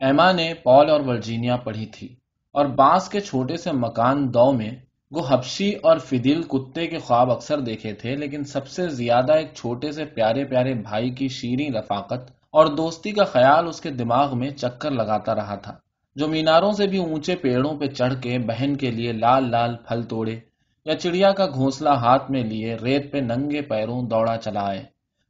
ایما نے پال اور ورجینیا پڑھی تھی اور بانس کے چھوٹے سے مکان دو میں وہ حبشی اور فدیل کتے کے خواب اکثر دیکھے تھے، لیکن سب سے زیادہ ایک چھوٹے سے پیارے پیارے بھائی کی شیریں رفاقت اور دوستی کا خیال اس کے دماغ میں چکر لگاتا رہا تھا۔ جو میناروں سے بھی اونچے پیڑوں پہ چڑھ کے بہن کے لیے لال لال پھل توڑے یا چڑیا کا گھونسلہ ہاتھ میں لیے ریت پہ ننگے پیروں دوڑا چلا آئے۔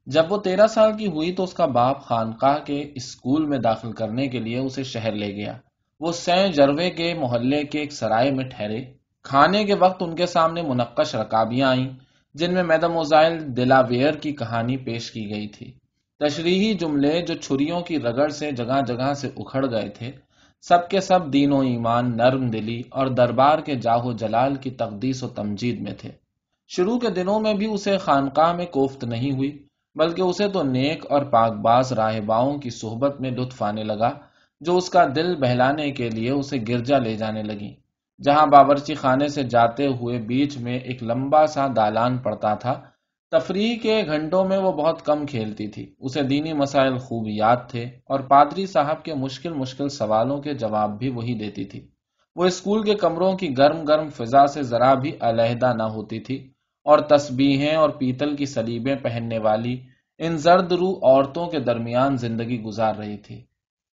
جب وہ تیرہ سال کی ہوئی تو اس کا باپ خانقاہ کے اسکول میں داخل کرنے کے لیے اسے شہر لے گیا۔ وہ سین جروے کے محلے کے ایک سرائے میں ٹھہرے۔ کھانے کے وقت ان کے سامنے منقش رکابیاں آئیں، جن میں میدم اوزائل دلاویئر کی کہانی پیش کی گئی تھی۔ تشریحی جملے جو چھریوں کی رگڑ سے جگہ جگہ سے اکھڑ گئے تھے، سب کے سب دین و ایمان، نرم دلی اور دربار کے جاہو جلال کی تقدیس و تمجید میں تھے۔ شروع کے دنوں میں بھی اسے خانقاہ میں کوفت نہیں ہوئی۔ بلکہ اسے تو نیک اور پاک باز راہباؤں کی صحبت میں لطف آنے لگا، جو اس کا دل بہلانے کے لیے اسے گرجا لے جانے لگی۔ جہاں باورچی خانے سے جاتے ہوئے بیچ میں ایک لمبا سا دالان پڑتا تھا، تفریح کے گھنٹوں میں وہ بہت کم کھیلتی تھی۔ اسے دینی مسائل خوب یاد تھے اور پادری صاحب کے مشکل مشکل سوالوں کے جواب بھی وہی دیتی تھی۔ وہ اسکول کے کمروں کی گرم گرم فضا سے ذرا بھی علیحدہ نہ ہوتی تھی اور تسبیحیں اور پیتل کی سلیبیں پہننے والی ان زرد رو عورتوں کے درمیان زندگی گزار رہی تھی۔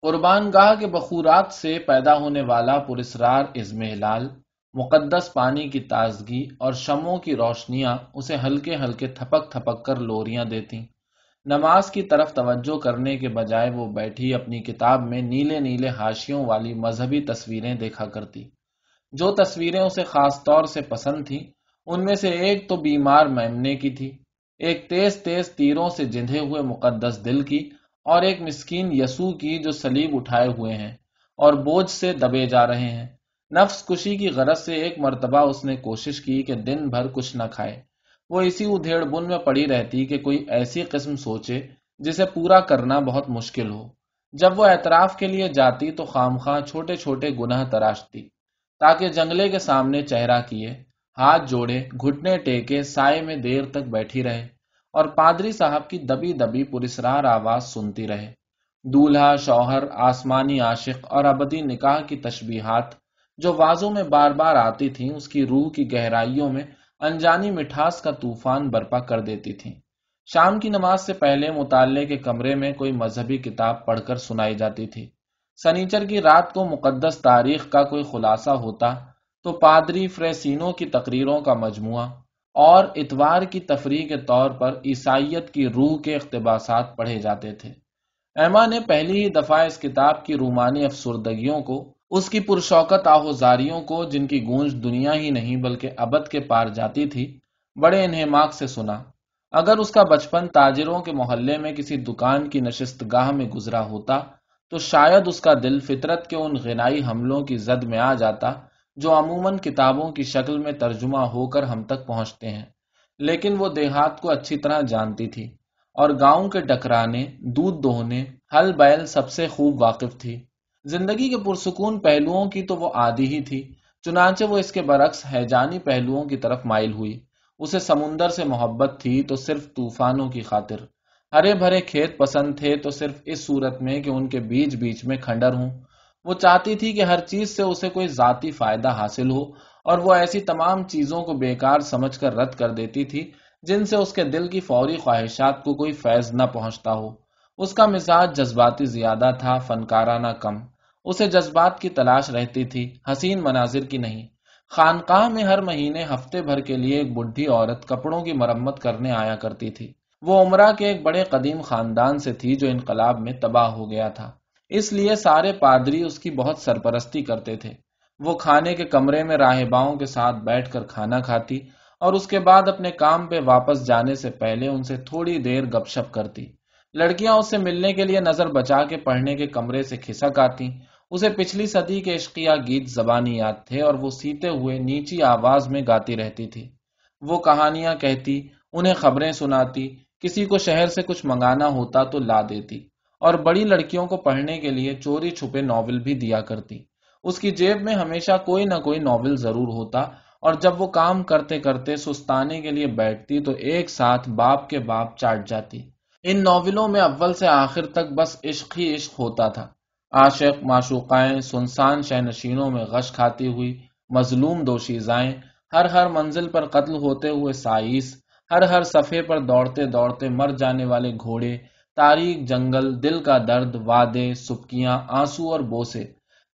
قربان گاہ کے بخورات سے پیدا ہونے والا پرسرار ازم ہلال مقدس پانی کی تازگی اور شموں کی روشنیاں اسے ہلکے ہلکے تھپک تھپک کر لوریاں دیتی نماز کی طرف توجہ کرنے کے بجائے وہ بیٹھی اپنی کتاب میں نیلے نیلے ہاشیوں والی مذہبی تصویریں دیکھا کرتی۔ جو تصویریں اسے خاص طور سے پسند تھیں، ان میں سے ایک تو بیمار میمنے کی تھی۔ ایک تیز تیز تیروں سے جندے ہوئے مقدس دل کی اور ایک مسکین یسو کی جو سلیب اٹھائے ہوئے ہیں اور بوجھ سے دبے جا رہے ہیں۔ نفس کشی کی غرض سے ایک مرتبہ اس نے کوشش کی کہ دن بھر کچھ نہ کھائے۔ وہ اسی ادھیڑ بن میں پڑی رہتی کہ کوئی ایسی قسم سوچے جسے پورا کرنا بہت مشکل ہو۔ جب وہ اعتراف کے لیے جاتی تو خامخواہ چھوٹے چھوٹے گناہ تراشتی، تاکہ جنگلے کے سامنے چہرہ کیے۔ ہاتھ جوڑے، گھٹنے ٹیکے، سائے میں دیر تک بیٹھی رہے اور پادری صاحب کی دبی دبی پرسرار آواز سنتی رہے۔ دولہا، شوہر، آسمانی عاشق اور ابدی نکاح کی تشبیہات جو وازوں میں بار بار آتی تھیں، اس کی روح کی گہرائیوں میں انجانی مٹھاس کا طوفان برپا کر دیتی تھیں۔ شام کی نماز سے پہلے مطالعے کے کمرے میں کوئی مذہبی کتاب پڑھ کر سنائی جاتی تھی۔ سنیچر کی رات کو مقدس تاریخ کا کوئی خلاصہ ہوتا تو پادری فریسینوں کی تقریروں کا مجموعہ اور اتوار کی تفریح کے طور پر عیسائیت کی روح کے اقتباسات پڑھے جاتے تھے۔ ایما نے پہلی ہی دفعہ اس کتاب کی رومانی افسردگیوں کو، اس کی پرشوکت آہوزاریوں کو، جن کی گونج دنیا ہی نہیں بلکہ ابد کے پار جاتی تھی، بڑے انہماک سے سنا۔ اگر اس کا بچپن تاجروں کے محلے میں کسی دکان کی نشست گاہ میں گزرا ہوتا، تو شاید اس کا دل فطرت کے ان غنائی حملوں کی زد میں آ جاتا جو عموماً کتابوں کی شکل میں ترجمہ ہو کر ہم تک پہنچتے ہیں، لیکن وہ دیہات کو اچھی طرح جانتی تھی اور گاؤں کے ڈکرانے دودھ دوہنے، ہل بیل سب سے خوب واقف تھی۔ زندگی کے پرسکون پہلوؤں کی تو وہ آدھی ہی تھی، چنانچہ وہ اس کے برعکس حیجانی پہلوؤں کی طرف مائل ہوئی۔ اسے سمندر سے محبت تھی تو صرف طوفانوں کی خاطر۔ ہرے بھرے کھیت پسند تھے تو صرف اس صورت میں کہ ان کے بیچ بیچ میں کھنڈر ہوں۔ وہ چاہتی تھی کہ ہر چیز سے اسے کوئی ذاتی فائدہ حاصل ہو، اور وہ ایسی تمام چیزوں کو بیکار سمجھ کر رد کر دیتی تھی جن سے اس کے دل کی فوری خواہشات کو کوئی فیض نہ پہنچتا ہو۔ اس کا مزاج جذباتی زیادہ تھا، فنکارانہ کم۔ اسے جذبات کی تلاش رہتی تھی، حسین مناظر کی نہیں۔ خانقاہ میں ہر مہینے ہفتے بھر کے لیے ایک بڈھی عورت کپڑوں کی مرمت کرنے آیا کرتی تھی۔ وہ عمرہ کے ایک بڑے قدیم خاندان سے تھی جو انقلاب میں تباہ ہو گیا تھا۔ اس لیے سارے پادری اس کی بہت سرپرستی کرتے تھے۔ وہ کھانے کے کمرے میں راہباؤں کے ساتھ بیٹھ کر کھانا کھاتی اور اس کے بعد اپنے کام پہ واپس جانے سے پہلے ان سے تھوڑی دیر گپ شپ کرتی۔ لڑکیاں اس سے ملنے کے لیے نظر بچا کے پڑھنے کے کمرے سے کھسک آتی۔ اسے پچھلی صدی کے عشقیہ گیت زبانی یاد تھے اور وہ سیتے ہوئے نیچی آواز میں گاتی رہتی تھی۔ وہ کہانیاں کہتی، انہیں خبریں سناتی، کسی کو شہر سے کچھ منگانا ہوتا تو لا دیتی۔ اور بڑی لڑکیوں کو پڑھنے کے لیے چوری چھپے ناول بھی دیا کرتی۔ اس کی جیب میں ہمیشہ کوئی نہ کوئی ناول ضرور ہوتا اور جب وہ کام کرتے کرتے سستانے کے لیے بیٹھتی تو ایک ساتھ باپ کے باپ چاٹ جاتی۔ ان ناولوں میں اول سے آخر تک بس عشق ہی عشق ہوتا تھا۔ عاشق، معشوقائیں، سنسان شہنشینوں میں غش کھاتی ہوئی، مظلوم دوشیزائیں ہر ہر منزل پر قتل ہوتے ہوئے سائیس، ہر ہر صفحے پر دوڑتے دوڑتے مر جانے والے گھوڑے تاریخ جنگل، دل کا درد وادے سبکیاں، آنسو اور بوسے۔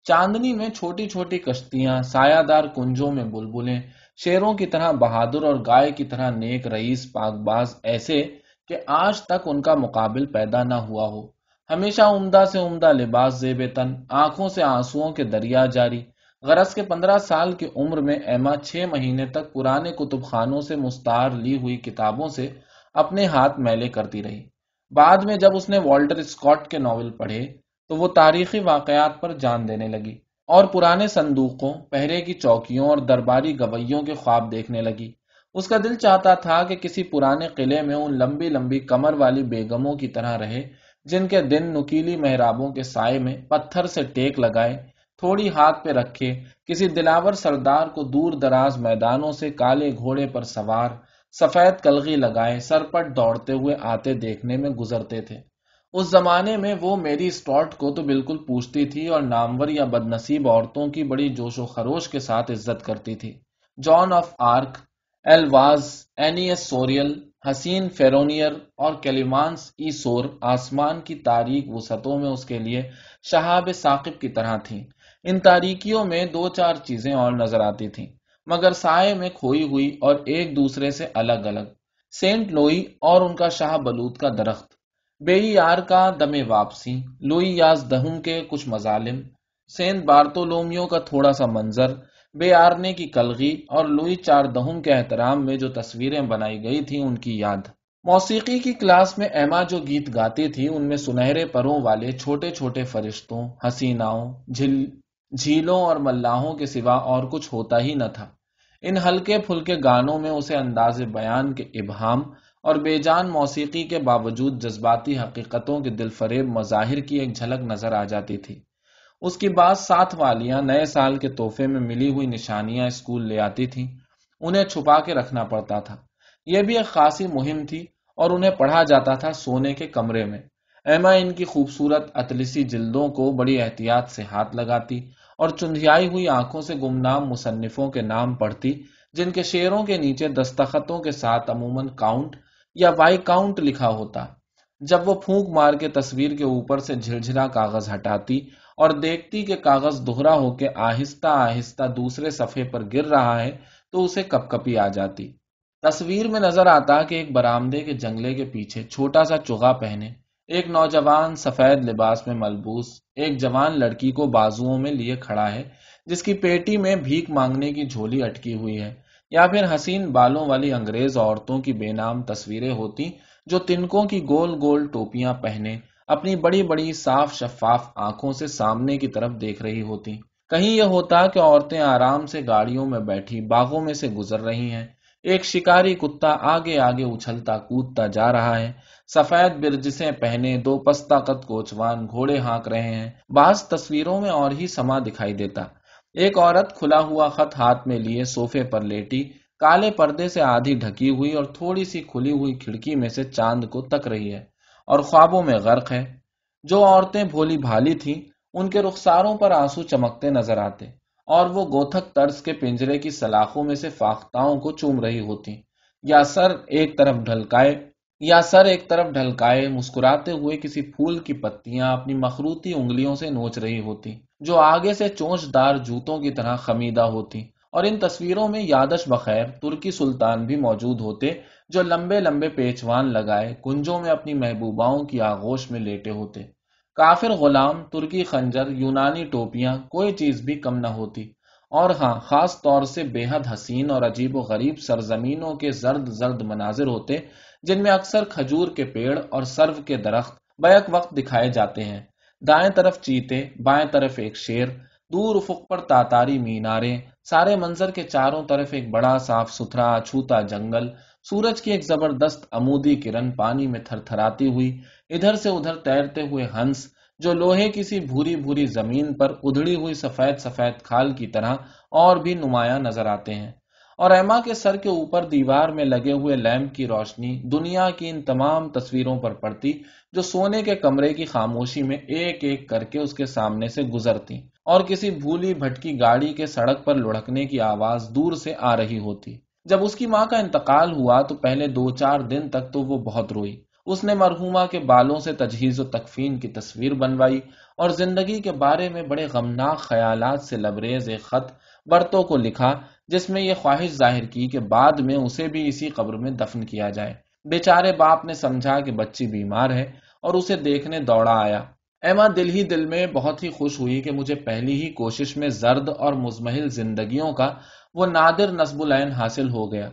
چاندنی میں چھوٹی چھوٹی کشتیاں سایہ دار کنجوں میں بلبلیں، شیروں کی طرح بہادر اور گائے کی طرح نیک رئیس پاک باز ایسے کہ آج تک ان کا مقابل پیدا نہ ہوا ہو۔ ہمیشہ عمدہ سے عمدہ لباس زیب تن، آنکھوں سے آنسو کے دریا جاری۔ غرض کے پندرہ سال کی عمر میں ایما چھ مہینے تک پرانے کتب خانوں سے مستار لی ہوئی کتابوں سے اپنے ہاتھ میلے کرتی رہی۔ بعد میں جب اس نے والٹر اسکاٹ کے ناول پڑھے تو وہ تاریخی واقعات پر جان دینے لگی اور پرانے صندوقوں، پہرے کی چوکیوں اور درباری گویوں کے خواب دیکھنے لگی۔ اس کا دل چاہتا تھا کہ کسی پرانے قلعے میں ان لمبی لمبی کمر والی بیگموں کی طرح رہے، جن کے دن نکیلی محرابوں کے سائے میں پتھر سے ٹیک لگائے، تھوڑی ہاتھ پہ رکھے، کسی دلاور سردار کو دور دراز میدانوں سے کالے گھوڑے پر سوار سفید کلغی لگائے سرپٹ دوڑتے ہوئے آتے دیکھنے میں گزرتے تھے۔ اس زمانے میں وہ میری اسٹارٹ کو تو بالکل پوچھتی تھی اور نامور یا بد نصیب عورتوں کی بڑی جوش و خروش کے ساتھ عزت کرتی تھی۔ جان آف آرک ایلواز اینیس سوریل، حسین فیرونیئر اور کیلیمانس ای سور آسمان کی تاریخ وسطوں میں اس کے لیے شہاب ثاقب کی طرح تھیں۔ ان تاریکیوں میں دو چار چیزیں اور نظر آتی تھیں۔ مگر سائے میں کھوئی ہوئی اور ایک دوسرے سے الگ الگ۔ سینٹ لوئی اور ان کا شاہ بلوت کا درخت۔ بے یار کا دم واپسی۔ لوئی یاز دہم کے کچھ مظالم۔ سینٹ بارتولومیو کا تھوڑا سا منظر۔ بے آرنے کی کلغی اور لوئی چار دہم کے احترام میں جو تصویریں بنائی گئی تھی ان کی یاد۔ موسیقی کی کلاس میں ایما جو گیت گاتی تھی ان میں سنہرے پروں والے چھوٹے چھوٹے فرشتوں، حسیناؤں، جھل، جھیلوں اور ملاحوں کے سوا اور کچھ ہوتا ہی نہ تھا۔ ان ہلکے پھلکے گانوں میں اسے انداز بیان کے ابہام اور بے جان موسیقی کے باوجود جذباتی حقیقتوں کے دل فریب مظاہر کی ایک جھلک نظر آ جاتی تھی۔ اس کی بعض ساتھ والیاں نئے سال کے تحفے میں ملی ہوئی نشانیاں اسکول لے آتی تھیں، انہیں چھپا کے رکھنا پڑتا تھا۔ یہ بھی ایک خاصی مہم تھی اور انہیں پڑھا جاتا تھا سونے کے کمرے میں۔ ایما ان کی خوبصورت اطلسی جلدوں کو بڑی احتیاط سے ہاتھ لگاتی اور چندیائی ہوئی آنکھوں سے گمنام مصنفوں کے نام پڑھتی جن کے شیروں کے نیچے دستخطوں کے ساتھ عموماً کاؤنٹ یا وائی کاؤنٹ لکھا ہوتا۔ جب وہ پھونک مار کے تصویر کے اوپر سے جھرجھرا کاغذ ہٹاتی اور دیکھتی کہ کاغذ دوہرا ہو کے آہستہ آہستہ دوسرے صفحے پر گر رہا ہے، تو اسے کپ کپی آ جاتی۔ تصویر میں نظر آتا کہ ایک برامدے کے جنگلے کے پیچھے چھوٹا سا چگا پہنے ایک نوجوان سفید لباس میں ملبوس، ایک جوان لڑکی کو بازوؤں میں لیے کھڑا ہے، جس کی پیٹی میں بھیک مانگنے کی جھولی اٹکی ہوئی ہے، یا پھر حسین بالوں والی انگریز عورتوں کی بے نام تصویریں ہوتی جو تنکوں کی گول گول ٹوپیاں پہنے، اپنی بڑی بڑی صاف شفاف آنکھوں سے سامنے کی طرف دیکھ رہی ہوتی۔ کہیں یہ ہوتا کہ عورتیں آرام سے گاڑیوں میں بیٹھی باغوں میں سے گزر رہی ہیں ایک شکاری کتا آگے آگے اچھلتا کودتا جا رہا ہے۔ سفید برجسیں پہنے دو پستا قد کوچوان گھوڑے ہانک رہے ہیں۔ بعض تصویروں میں اور ہی سما دکھائی دیتا۔ ایک عورت کھلا ہوا خط ہاتھ میں لیے سوفے پر لیٹی، کالے پردے سے آدھی ڈھکی ہوئی اور تھوڑی سی کھلی ہوئی کھڑکی میں سے چاند کو تک رہی ہے اور خوابوں میں غرق ہے۔ جو عورتیں بھولی بھالی تھیں، ان کے رخساروں پر آنسو چمکتے نظر آتے۔ اور وہ گوتھک طرز کے پنجرے کی سلاخوں میں سے فاختاؤں کو چوم رہی ہوتی یا سر ایک طرف ڈھلکائے، یا سر ایک طرف ڈھلکائے، مسکراتے ہوئے کسی پھول کی پتیاں اپنی مخروتی انگلیوں سے نوچ رہی ہوتی جو آگے سے چونچ دار جوتوں کی طرح خمیدہ ہوتی اور ان تصویروں میں یادش بخیر، ترکی سلطان بھی موجود ہوتے، جو لمبے لمبے پیچوان لگائے، کنجوں میں اپنی محبوباؤں کی آغوش میں لیٹے ہوتے۔ کافر غلام، ترکی خنجر، یونانی ٹوپیاں، کوئی چیز بھی کم نہ ہوتی۔ اور ہاں خاص طور سے بے حد حسین اور عجیب و غریب سرزمینوں کے زرد زرد مناظر ہوتے، جن میں اکثر کھجور کے پیڑ اور سرو کے درخت بیک وقت دکھائے جاتے ہیں۔ دائیں طرف چیتے، بائیں طرف ایک شیر، دور افق پر تاتاری مینارے، سارے منظر کے چاروں طرف ایک بڑا صاف ستھرا چھوتا جنگل، سورج کی ایک زبردست امودی کرن پانی میں تھر تھراتی ہوئی ادھر سے ادھر تیرتے ہوئے ہنس، جو لوہے کسی بھوری بھوری زمین پر ادھڑی ہوئی سفید سفید کھال کی طرح اور بھی نمایاں نظر آتے ہیں۔ اور ایما کے سر کے اوپر دیوار میں لگے ہوئے لیمپ کی روشنی دنیا کی ان تمام تصویروں پر پڑتی جو سونے کے کمرے کی خاموشی میں ایک ایک کر کے اس کے سامنے سے گزرتی اور کسی بھولی بھٹکی گاڑی کے سڑک پر لڑکنے کی آواز دور سے آ رہی ہوتی۔ جب اس کی ماں کا انتقال ہوا تو پہلے دو چار دن تک تو وہ بہت روئی۔ اس نے مرحوما کے بالوں سے تجہیز و تکفین کی تصویر بنوائی اور زندگی کے بارے میں بڑے غمناک خیالات سے لبریز ایک خط برتوں کو لکھا، جس میں یہ خواہش ظاہر کی کہ بعد میں اسے بھی اسی قبر میں دفن کیا جائے۔ بیچارے باپ نے سمجھا کہ بچی بیمار ہے اور اسے دیکھنے دوڑا آیا۔ ایما، دل ہی دل میں بہت ہی خوش ہوئی کہ مجھے پہلی ہی کوشش میں زرد اور مزمحل زندگیوں کا وہ نادر نصب العین حاصل ہو گیا۔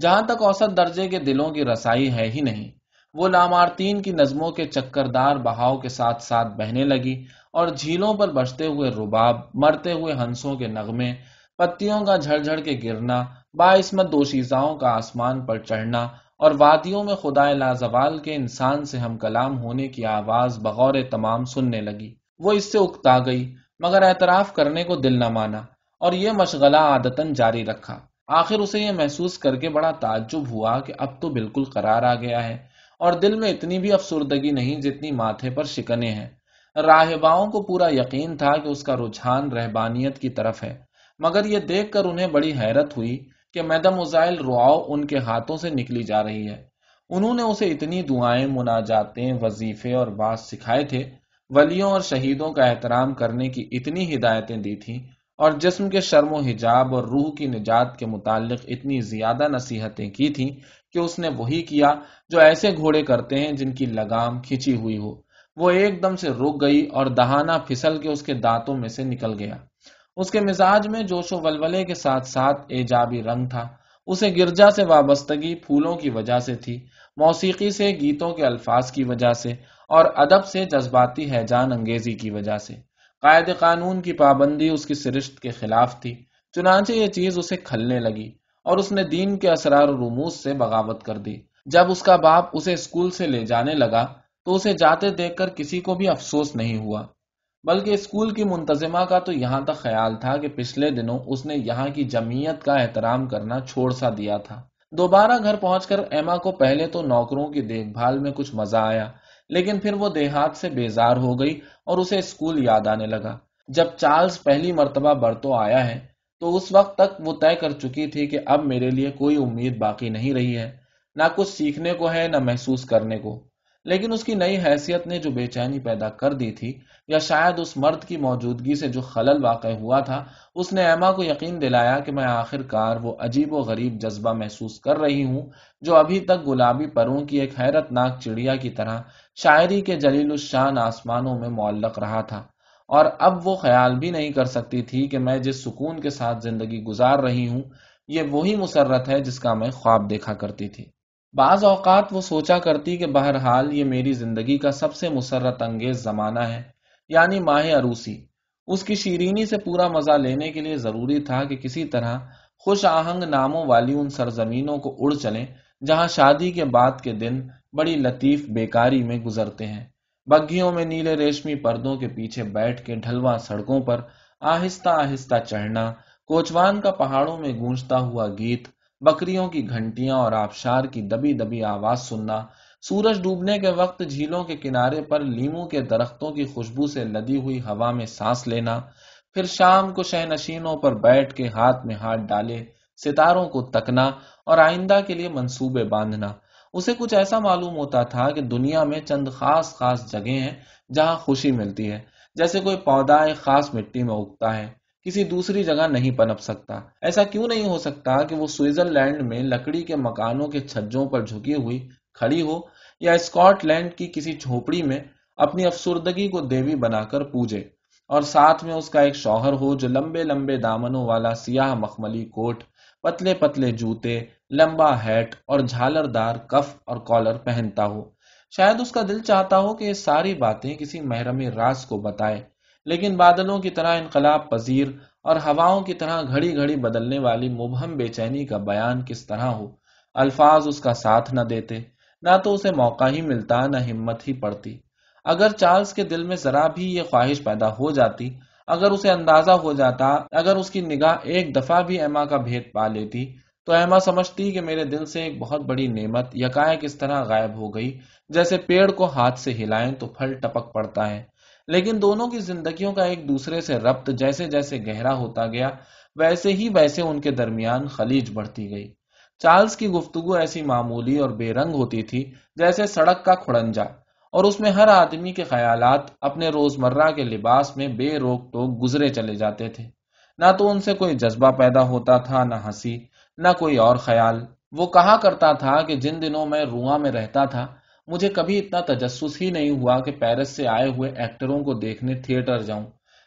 جہاں تک اوسط درجے کے دلوں کی رسائی ہے ہی نہیں وہ لامارتین کی نظموں کے چکردار بہاؤ کے ساتھ ساتھ بہنے لگی اور جھیلوں پر بچتے ہوئے رباب، مرتے ہوئے ہنسوں کے نغمے، پتیوں کا جھڑ جھڑ کے گرنا، باعثمت دوشیزاؤں کا آسمان پر چڑھنا اور وادیوں میں خدا لازوال کے انسان سے ہم کلام ہونے کی آواز بغور تمام سننے لگی۔ وہ اس سے اکتا گئی، مگر اعتراف کرنے کو دل نہ مانا اور یہ مشغلہ عادتن جاری رکھا۔ آخر اسے یہ محسوس کر کے بڑا تعجب ہوا کہ اب تو بالکل قرار آ گیا ہے۔ اور دل میں اتنی بھی افسردگی نہیں جتنی ماتھے پر شکنے ہیں۔ راہباؤں کو پورا یقین تھا کہ اس کا رجحان رہبانیت کی طرف ہے، مگر یہ دیکھ کر انہیں بڑی حیرت ہوئی کہ میدم ازائل رواؤ ان کے ہاتھوں سے نکلی جا رہی ہے۔ انہوں نے اسے اتنی دعائیں، مناجاتیں، وظیفے اور بات سکھائے تھے، ولیوں اور شہیدوں کا احترام کرنے کی اتنی ہدایتیں دی تھیں اور جسم کے شرم و حجاب اور روح کی نجات کے متعلق اتنی زیادہ نصیحتیں کی تھیں کہ اس نے وہی کیا جو ایسے گھوڑے کرتے ہیں جن کی لگام کھچی ہوئی ہو۔ وہ ایک دم سے رک گئی اور دہانا پھسل کے اس کے دانتوں میں سے نکل گیا۔ اس کے مزاج میں جوش و ولولے کے ساتھ ساتھ ایجابی رنگ تھا۔ اسے گرجا سے وابستگی پھولوں کی وجہ سے تھی، موسیقی سے، گیتوں کے الفاظ کی وجہ سے اور ادب سے جذباتی حیجان انگیزی کی وجہ سے۔ قائد قانون کی پابندی اس کی سرشت کے خلاف تھی، چنانچہ یہ چیز اسے کھلنے لگی اور اس نے دین کے اسرار و رموز سے بغاوت کر دی۔ جب اس کا باپ اسے اسکول سے لے جانے لگا تو اسے جاتے دیکھ کر کسی کو بھی افسوس نہیں ہوا، بلکہ اسکول کی منتظمہ کا تو یہاں تک خیال تھا کہ پچھلے دنوں اس نے یہاں کی جمعیت کا احترام کرنا چھوڑ سا دیا تھا۔ دوبارہ گھر پہنچ کر ایما کو پہلے تو نوکروں کی دیکھ بھال میں کچھ مزہ آیا لیکن پھر وہ دیہات سے بیزار ہو گئی اور اسے اسکول یاد آنے لگا۔ جب چارلز پہلی مرتبہ برتو آیا ہے، تو اس وقت تک وہ طے کر چکی تھی کہ اب میرے لیے کوئی امید باقی نہیں رہی ہے۔ نہ کچھ سیکھنے کو ہے، نہ محسوس کرنے کو۔ لیکن اس کی نئی حیثیت نے جو بے چینی پیدا کر دی تھی، یا شاید اس مرد کی موجودگی سے جو خلل واقع ہوا تھا، اس نے ایما کو یقین دلایا کہ میں آخر کار وہ عجیب و غریب جذبہ محسوس کر رہی ہوں، جو ابھی تک گلابی پروں کی ایک حیرت ناک چڑیا کی طرح شاعری کے جلیل الشان آسمانوں میں معلق رہا تھا۔ اور اب وہ خیال بھی نہیں کر سکتی تھی کہ میں جس سکون کے ساتھ زندگی گزار رہی ہوں، یہ وہی مسرت ہے جس کا میں خواب دیکھا کرتی تھی۔ بعض اوقات وہ سوچا کرتی کہ بہرحال یہ میری زندگی کا سب سے مسرت انگیز زمانہ ہے یعنی ماہ عروسی۔ اس کی شیرینی سے پورا مزہ لینے کے لیے ضروری تھا کہ کسی طرح خوش آہنگ ناموں والی ان سرزمینوں کو اڑ چلیں جہاں شادی کے بعد کے دن بڑی لطیف بیکاری میں گزرتے ہیں۔ بگھیوں میں نیلے ریشمی پردوں کے پیچھے بیٹھ کے ڈھلواں سڑکوں پر آہستہ آہستہ چڑھنا، کوچوان کا پہاڑوں میں گونجتا ہوا گیت بکریوں کی گھنٹیاں اور آبشار کی دبی دبی آواز سننا، سورج ڈوبنے کے وقت جھیلوں کے کنارے پر لیمو کے درختوں کی خوشبو سے لدی ہوئی ہوا میں سانس لینا، پھر شام کو شہ نشینوں پر بیٹھ کے ہاتھ میں ہاتھ ڈالے ستاروں کو تکنا اور آئندہ کے لیے منصوبے باندھنا۔ اسے کچھ ایسا معلوم ہوتا تھا کہ دنیا میں چند خاص خاص جگہیں ہیں جہاں خوشی ملتی ہے، جیسے کوئی پودا ایک خاص مٹی میں اگتا ہے۔ کسی دوسری جگہ نہیں پنپ سکتا۔ ایسا کیوں نہیں ہو سکتا کہ وہ سوئٹزرلینڈ میں لکڑی کے مکانوں کے چھجوں پر جھکی ہوئی کھڑی ہو یا اسکاٹ لینڈ کی کسی جھوپڑی میں اپنی افسردگی کو دیوی بنا کر پوجے۔ اور ساتھ میں اس کا ایک شوہر ہو جو لمبے لمبے دامنوں والا سیاہ مخملی کوٹ، پتلے پتلے جوتے، لمبا ہیٹ اور جھالر دار کف اور کالر پہنتا ہو۔ شاید اس کا دل چاہتا ہو کہ یہ ساری باتیں کسی محرم راز کو بتائے۔ لیکن بادلوں کی طرح انقلاب پذیر اور ہواؤں کی طرح گھڑی گھڑی بدلنے والی مبہم بے چینی کا بیان کس طرح ہو؟ الفاظ اس کا ساتھ نہ دیتے، نہ تو اسے موقع ہی ملتا، نہ ہمت ہی پڑتی۔ اگر چارلز کے دل میں ذرا بھی یہ خواہش پیدا ہو جاتی، اگر اسے اندازہ ہو جاتا، اگر اس کی نگاہ ایک دفعہ بھی ایما کا بھید پا لیتی، تو ایما سمجھتی کہ میرے دل سے ایک بہت بڑی نعمت یکائک اس طرح غائب ہو گئی۔ جیسے پیڑ کو ہاتھ سے ہلائیں تو پھل ٹپک پڑتا ہے۔ لیکن دونوں کی زندگیوں کا ایک دوسرے سے ربط جیسے جیسے گہرا ہوتا گیا، ویسے ہی ویسے ان کے درمیان خلیج بڑھتی گئی۔ چارلز کی گفتگو ایسی معمولی اور بے رنگ ہوتی تھی جیسے سڑک کا کھڑنجا، اور اس میں ہر آدمی کے خیالات اپنے روزمرہ کے لباس میں بے روک ٹوک گزرے چلے جاتے تھے۔ نہ تو ان سے کوئی جذبہ پیدا ہوتا تھا، نہ ہنسی، نہ کوئی اور خیال۔ وہ کہا کرتا تھا کہ جن دنوں میں رواں میں رہتا تھا مجھے کبھی اتنا تجسس ہی نہیں ہوا کہ پیرس سے آئے ہوئے ایکٹروں کو دیکھنے تھیٹر جاؤں۔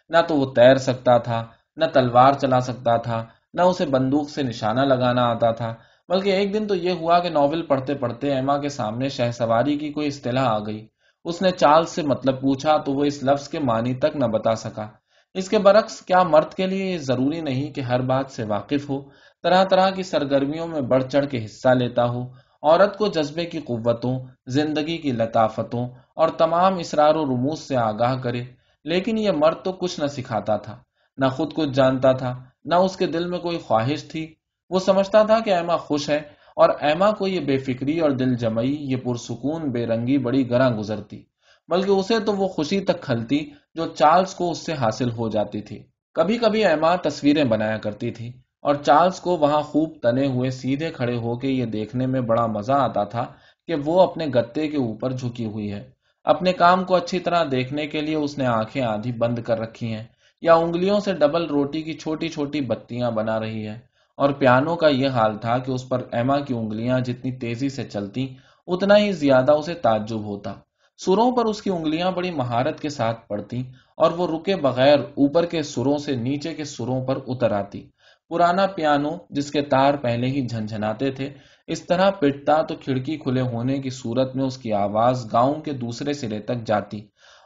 نہ تو وہ تیر سکتا تھا، نہ تلوار چلا سکتا تھا، نہ اسے بندوق سے نشانہ لگانا آتا تھا۔ بلکہ ایک دن تو یہ ہوا کہ ناول پڑھتے پڑھتے ایما کے سامنے شہ سواری کی کوئی اصطلاح آ گئی۔ اس نے چال سے مطلب پوچھا تو وہ اس لفظ کے معنی تک نہ بتا سکا۔ اس کے برعکس، کیا مرد کے لیے یہ ضروری نہیں کہ ہر بات سے واقف ہو؟ طرح طرح کی سرگرمیوں میں بڑھ چڑھ کے حصہ لیتا ہو۔ عورت کو جذبے کی قوتوں، زندگی کی لطافتوں اور تمام اسرار و رموز سے آگاہ کرے، لیکن یہ مرد تو کچھ نہ سکھاتا تھا، نہ خود کچھ جانتا تھا، نہ اس کے دل میں کوئی خواہش تھی۔ وہ سمجھتا تھا کہ ایما خوش ہے اور ایما کو یہ بے فکری اور دل جمعی، یہ پرسکون، بے رنگی بڑی گراں گزرتی، بلکہ اسے تو وہ خوشی تک کھلتی جو چارلز کو اس سے حاصل ہو جاتی تھی۔ کبھی کبھی ایما تصویریں بنایا کرتی تھی۔ اور چارلز کو وہاں خوب تنے ہوئے سیدھے کھڑے ہو کے یہ دیکھنے میں بڑا مزہ آتا تھا کہ وہ اپنے گتے کے اوپر جھکی ہوئی ہے۔ اپنے کام کو اچھی طرح دیکھنے کے لیے اس نے آنکھیں آدھی بند کر رکھی ہیں یا انگلیوں سے ڈبل روٹی کی چھوٹی چھوٹی بتیاں بنا رہی ہے اور پیانو کا یہ حال تھا کہ اس پر ایما کی انگلیاں جتنی تیزی سے چلتی اتنا ہی زیادہ اسے تعجب ہوتا۔ سروں پر اس کی انگلیاں بڑی مہارت کے ساتھ پڑتی اور وہ رکے بغیر اوپر کے سروں سے نیچے کے سروں پر اتر آتی۔ پرانا پیانو جس کے تار پہلے ہی جھنجھناتے تھے، اس طرح پٹتا تو کھڑکی کھلے ہونے کی صورت میں اس کی آواز گاؤں کے دوسرے سرے تک جاتی۔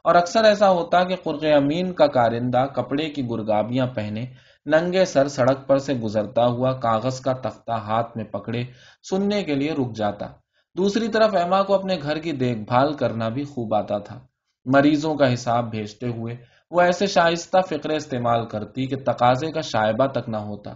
اور اکثر ایسا ہوتا کہ قرغ امین کا کارندہ کپڑے کی گرگابیاں پہنے، ننگے سر سڑک پر سے گزرتا ہوا کاغذ کا تختہ ہاتھ میں پکڑے سننے کے لیے رک جاتا۔ دوسری طرف ایما کو اپنے گھر کی دیکھ بھال کرنا بھی خوب آتا تھا۔ مریضوں کا حساب بھیجتے ہوئے وہ ایسے شائستہ فکرے استعمال کرتی کہ تقاضے کا شائبہ تک نہ ہوتا۔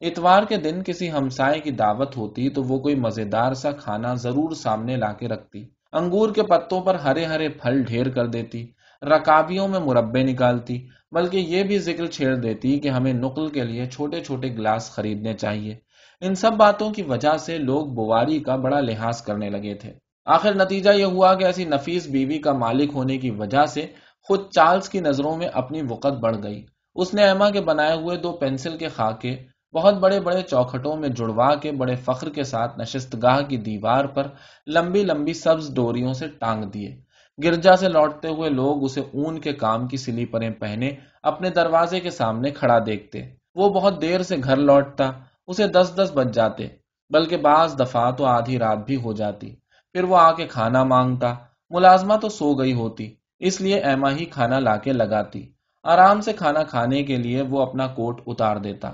اتوار کے دن کسی ہمسائے کی دعوت ہوتی تو وہ کوئی مزیدار سا کھانا ضرور سامنے لا کے رکھتی۔ انگور کے پتوں پر ہرے ہرے پھل ڈھیر کر دیتی، رکابیوں میں مربے نکالتی، بلکہ یہ بھی ذکر چھیڑ دیتی کہ ہمیں نقل کے لیے چھوٹے چھوٹے گلاس خریدنے چاہیے۔ ان سب باتوں کی وجہ سے لوگ بواری کا بڑا لحاظ کرنے لگے تھے۔ آخر نتیجہ یہ ہوا کہ ایسی نفیس بیوی کا مالک ہونے کی وجہ سے خود چارلز کی نظروں میں اپنی وقت بڑھ گئی۔ اس نے ایما کے بنائے ہوئے دو پینسل کے خاکے بہت بڑے بڑے چوکھٹوں میں جڑوا کے بڑے فخر کے ساتھ نشست گاہ کی دیوار پر لمبی لمبی سبز ڈوریوں سے ٹانگ دیے۔ گرجا سے لوٹتے ہوئے لوگ اسے اون کے کام کی سلیپریں پہنے اپنے دروازے کے سامنے کھڑا دیکھتے۔ وہ بہت دیر سے گھر لوٹتا، اسے دس دس بج جاتے، بلکہ بعض دفعہ تو آدھی رات بھی ہو جاتی۔ پھر وہ آ کے کھانا مانگتا، ملازمہ تو سو گئی ہوتی۔ اس لیے ایما ہی کھانا لا کے لگاتی۔ آرام سے کھانا کھانے کے لیے وہ اپنا کوٹ اتار دیتا۔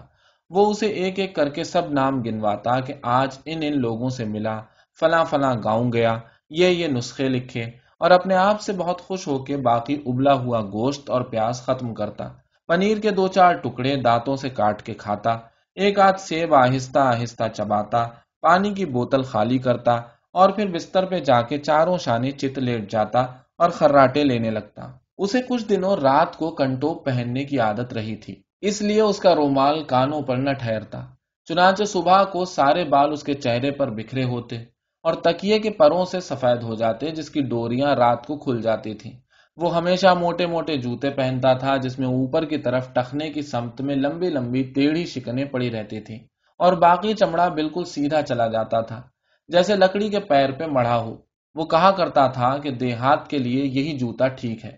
وہ اسے ایک ایک کر کے سب نام گنواتا کہ آج ان ان لوگوں سے ملا، فلاں فلاں گاؤں گیا، یہ یہ نسخے لکھے۔ اور اپنے آپ سے بہت خوش ہو کے باقی ابلا ہوا گوشت اور پیاز ختم کرتا۔ پنیر کے دو چار ٹکڑے دانتوں سے کاٹ کے کھاتا۔ ایک آدھ سیب آہستہ آہستہ چباتا۔ پانی کی بوتل خالی کرتا۔ اور پھر بستر پہ جا کے چاروں شانے چت لیٹ جاتا۔ اور خراٹے لینے لگتا۔ اسے کچھ دنوں رات کو کنٹو پہننے کی عادت رہی تھی، اس لیے اس کا رومال کانوں پر نہ ٹھہرتا۔ چنانچہ صبح کو سارے بال اس کے چہرے پر بکھرے ہوتے اور تکیے کے پروں سے سفید ہو جاتے جس کی ڈوریاں رات کو کھل جاتی تھی وہ ہمیشہ موٹے موٹے جوتے پہنتا تھا جس میں اوپر کی طرف ٹخنے کی سمت میں لمبی لمبی ٹیڑھی شکنے پڑی رہتی تھی اور باقی چمڑا بالکل سیدھا چلا جاتا تھا، جیسے لکڑی کے پیر پہ مڑا ہو۔ وہ کہا کرتا تھا کہ دیہات کے لیے یہی جوتا ٹھیک ہے۔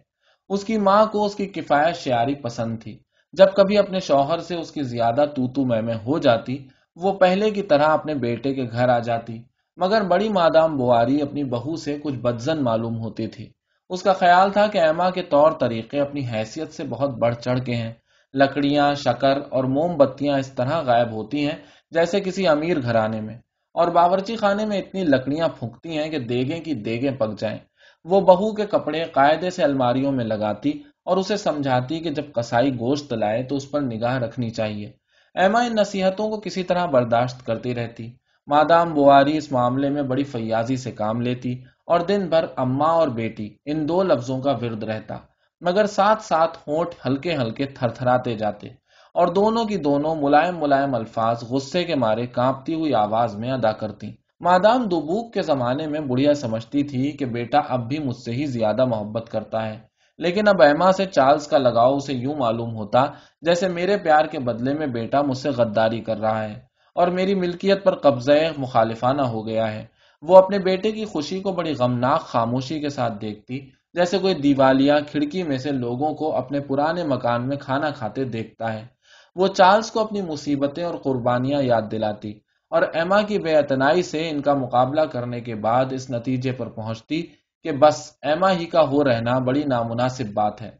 اس کی ماں کو اس کی کفایت شیاری پسند تھی۔ جب کبھی اپنے شوہر سے اس کی زیادہ تو میں ہو جاتی، وہ پہلے کی طرح اپنے بیٹے کے گھر آ جاتی۔ مگر بڑی مادام بواری اپنی بہو سے کچھ بدزن معلوم ہوتی تھی۔ اس کا خیال تھا کہ ایما کے طور طریقے اپنی حیثیت سے بہت بڑھ چڑھ کے ہیں۔ لکڑیاں، شکر اور موم بتیاں اس طرح غائب ہوتی ہیں جیسے کسی امیر گھرانے میں۔ اور باورچی خانے میں اتنی لکڑیاں پھونکتی ہیں کہ دیگیں کی دیگیں پک جائیں۔ وہ بہو کے کپڑے قاعدے سے الماریوں میں لگاتی اور اسے سمجھاتی کہ جب کسائی گوشت لائے تو اس پر نگاہ رکھنی چاہیے۔ ایما ان نصیحتوں کو کسی طرح برداشت کرتی رہتی۔ مادام بواری اس معاملے میں بڑی فیاضی سے کام لیتی اور دن بھر اماں اور بیٹی ان دو لفظوں کا ورد رہتا، مگر ساتھ ساتھ ہونٹ ہلکے ہلکے تھر تھراتے جاتے۔ اور دونوں کی دونوں ملائم ملائم الفاظ غصے کے مارے کانپتی ہوئی آواز میں ادا کرتی۔ مادام دوبوک کے زمانے میں بڑھیا سمجھتی تھی کہ بیٹا اب بھی مجھ سے ہی زیادہ محبت کرتا ہے۔ لیکن اب ایما سے چارلز کا لگاؤ اسے یوں معلوم ہوتا جیسے میرے پیار کے بدلے میں بیٹا مجھ سے غداری کر رہا ہے اور میری ملکیت پر قبضہ مخالفانہ ہو گیا ہے۔ وہ اپنے بیٹے کی خوشی کو بڑی غمناک خاموشی کے ساتھ دیکھتی جیسے کوئی دیوالیاں کھڑکی میں سے لوگوں کو اپنے پرانے مکان میں کھانا کھاتے دیکھتا ہے۔ وہ چارلز کو اپنی مصیبتیں اور قربانیاں یاد دلاتی اور ایما کی بے اتنائی سے ان کا مقابلہ کرنے کے بعد اس نتیجے پر پہنچتی کہ بس ایما ہی کا ہو رہنا بڑی نامناسب بات ہے۔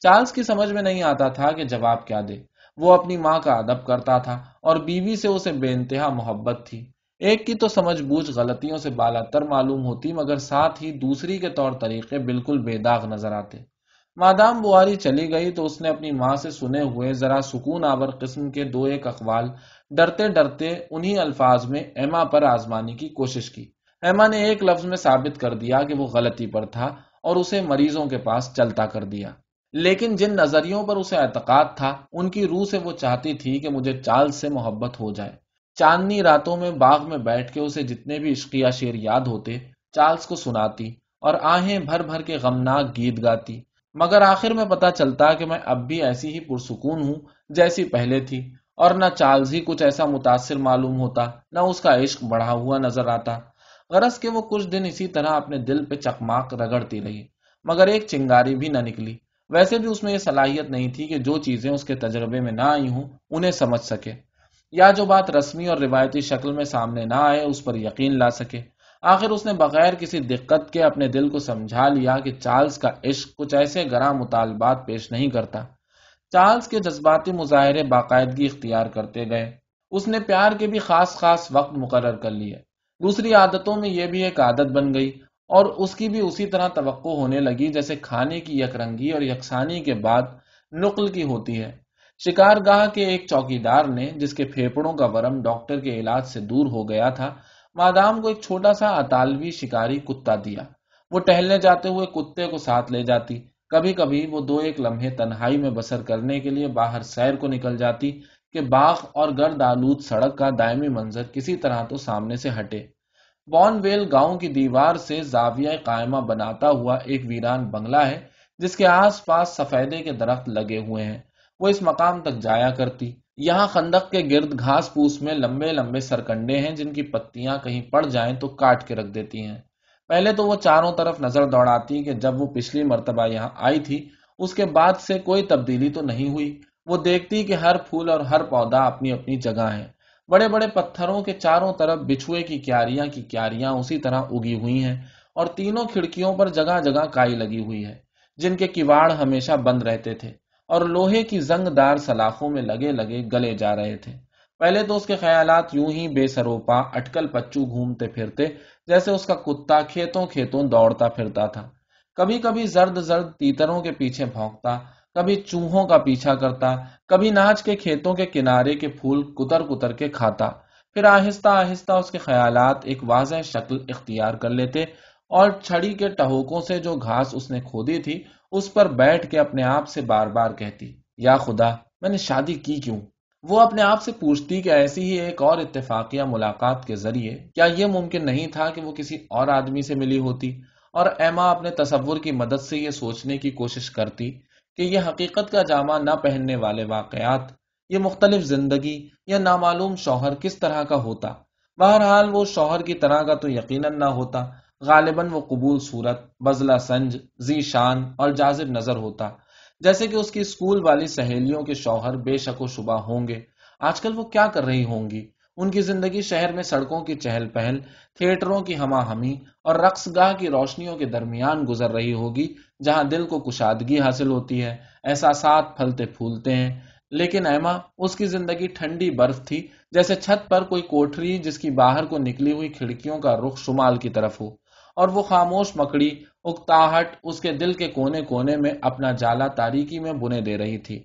چارلز کی سمجھ میں نہیں آتا تھا کہ جواب کیا دے۔ وہ اپنی ماں کا ادب کرتا تھا اور بیوی سے اسے بے انتہا محبت تھی۔ ایک کی تو سمجھ بوجھ غلطیوں سے بالا تر معلوم ہوتی مگر ساتھ ہی دوسری کے طور طریقے بالکل بے داغ نظر آتے۔ مادام بواری چلی گئی تو اس نے اپنی ماں سے سنے ہوئے ذرا سکون آور قسم کے دو ایک اقوال ڈرتے ڈرتے انہی الفاظ میں ایما پر آزمانی کی کوشش کی۔ ایما نے ایک لفظ میں ثابت کر دیا کہ وہ غلطی پر تھا اور اسے مریضوں کے پاس چلتا کر دیا۔ لیکن جن نظریوں پر اسے اعتقاد تھا، ان کی روح سے وہ چاہتی تھی کہ مجھے چارلز سے محبت ہو جائے۔ چاندنی راتوں میں باغ میں بیٹھ کے اسے جتنے بھی عشقیہ شیر یاد ہوتے چارلز کو سناتی اور آہیں بھر بھر کے غمناک گیت گاتی۔ مگر آخر میں پتا چلتا کہ میں اب بھی ایسی ہی پرسکون ہوں جیسی پہلے تھی، اور نہ چارلز ہی کچھ ایسا متاثر معلوم ہوتا، نہ اس کا عشق بڑھا ہوا نظر آتا۔ غرض کے وہ کچھ دن اسی طرح اپنے دل پہ چکماک رگڑتی رہی، مگر ایک چنگاری بھی نہ نکلی۔ ویسے بھی اس میں یہ صلاحیت نہیں تھی کہ جو چیزیں اس کے تجربے میں نہ آئی ہوں، انہیں سمجھ سکے، یا جو بات رسمی اور روایتی شکل میں سامنے نہ آئے، اس پر یقین لا سکے۔ آخر اس نے بغیر کسی دقت کے اپنے دل کو سمجھا لیا کہ چارلز کا عشق کچھ ایسے گراں مطالبات پیش نہیں کرتا۔ چارلز کے جذباتی مظاہرے باقاعدگی اختیار کرتے گئے۔ اس نے پیار کے بھی خاص خاص وقت مقرر کر لیے۔ دوسری عادتوں میں یہ بھی ایک عادت بن گئی اور اس کی بھی اسی طرح توقع ہونے لگی جیسے کھانے کی یک رنگی اور یکسانی کے بعد نقل کی ہوتی ہے۔ شکار گاہ کے ایک چوکی دار نے جس کے پھیپڑوں کا ورم ڈاکٹر کے علاج سے دور ہو گیا تھا مادام کو ایک چھوٹا سا اطالوی شکاری کتا دیا۔ وہ ٹہلنے جاتے ہوئے کتے کو ساتھ لے جاتی۔ کبھی کبھی وہ دو ایک لمحے تنہائی میں بسر کرنے کے لیے باہر سیر کو نکل جاتی کہ باغ اور گرد آلود سڑک کا دائمی منظر کسی طرح تو سامنے سے ہٹے۔ بون ویل گاؤں کی دیوار سے زاویہ قائمہ بناتا ہوا ایک ویران بنگلہ ہے، جس کے آس پاس سفیدے کے درخت لگے ہوئے ہیں۔ وہ اس مقام تک جایا کرتی۔ یہاں خندق کے گرد گھاس پوس میں لمبے لمبے سرکنڈے ہیں جن کی پتیاں کہیں پڑ جائیں تو کاٹ کے رکھ دیتی ہیں۔ پہلے تو وہ چاروں طرف نظر دوڑاتی کہ جب وہ پچھلی مرتبہ یہاں آئی تھی، اس کے بعد سے کوئی تبدیلی تو نہیں ہوئی۔ وہ دیکھتی کہ ہر پھول اور ہر پودا اپنی اپنی جگہ ہے بڑے بڑے پتھروں کے چاروں طرف بچھوئے کی کیاریاں کی کیاریاں اسی طرح اگی ہوئی ہیں اور تینوں کھڑکیوں پر جگہ جگہ کائی لگی ہوئی ہے، جن کے کواڑ ہمیشہ بند رہتے تھے۔ اور لوہے کی زنگ دار سلاخوں میں لگے لگے گلے جا رہے تھے۔ پہلے تو اس کے خیالات یوں ہی بے سروپا اٹکل پچو گھومتے پھرتے جیسے اس کا کتا کھیتوں کھیتوں دوڑتا پھرتا تھا۔ کبھی کبھی زرد زرد تیتروں کے پیچھے بھونکتا، کبھی چوہوں کا پیچھا کرتا، کبھی ناچ کے کھیتوں کے کنارے کے پھول کتر کتر کے کھاتا۔ پھر آہستہ آہستہ اس کے خیالات ایک واضح شکل اختیار کر لیتے اور چھڑی کے ٹہوکوں سے جو گھاس اس نے کھودی تھی اس پر بیٹھ کے اپنے آپ سے بار بار کہتی، یا خدا، میں نے شادی کی کیوں؟ وہ اپنے آپ سے پوچھتی کہ ایسی ہی ایک اور اتفاقیہ ملاقات کے ذریعے کیا یہ ممکن نہیں تھا کہ وہ کسی اور آدمی سے ملی ہوتی؟ اور ایما اپنے تصور کی مدد سے یہ سوچنے کی کوشش کرتی کہ یہ حقیقت کا جامع نہ پہننے والے واقعات، یہ مختلف زندگی یا نامعلوم شوہر کس طرح کا ہوتا؟ بہرحال وہ شوہر کی طرح کا تو یقیناً نہ ہوتا غالباً وہ قبول صورت، بزلہ سنج زی شان اور جازب نظر ہوتا۔ جیسے کہ اس کی اسکول والی سہیلیوں کے شوہر بے شک و شبہ ہوں گے۔ آج کل وہ کیا کر رہی ہوں گی؟ ان کی زندگی شہر میں سڑکوں کی چہل پہل، تھیٹروں کی ہما ہمی اور رقص گاہ کی روشنیوں کے درمیان گزر رہی ہوگی، جہاں دل کو کشادگی حاصل ہوتی ہے، احساسات پھلتے پھولتے ہیں۔ لیکن ایما، اس کی زندگی ٹھنڈی برف تھی، جیسے چھت پر کوئی کوٹری جس کی باہر کو نکلی ہوئی کھڑکیوں کا رخ شمال کی طرف ہو۔ اور وہ خاموش مکڑی اکتاہٹ اس کے دل کے کونے کونے میں اپنا جالا تاریکی میں بنے دے رہی تھی۔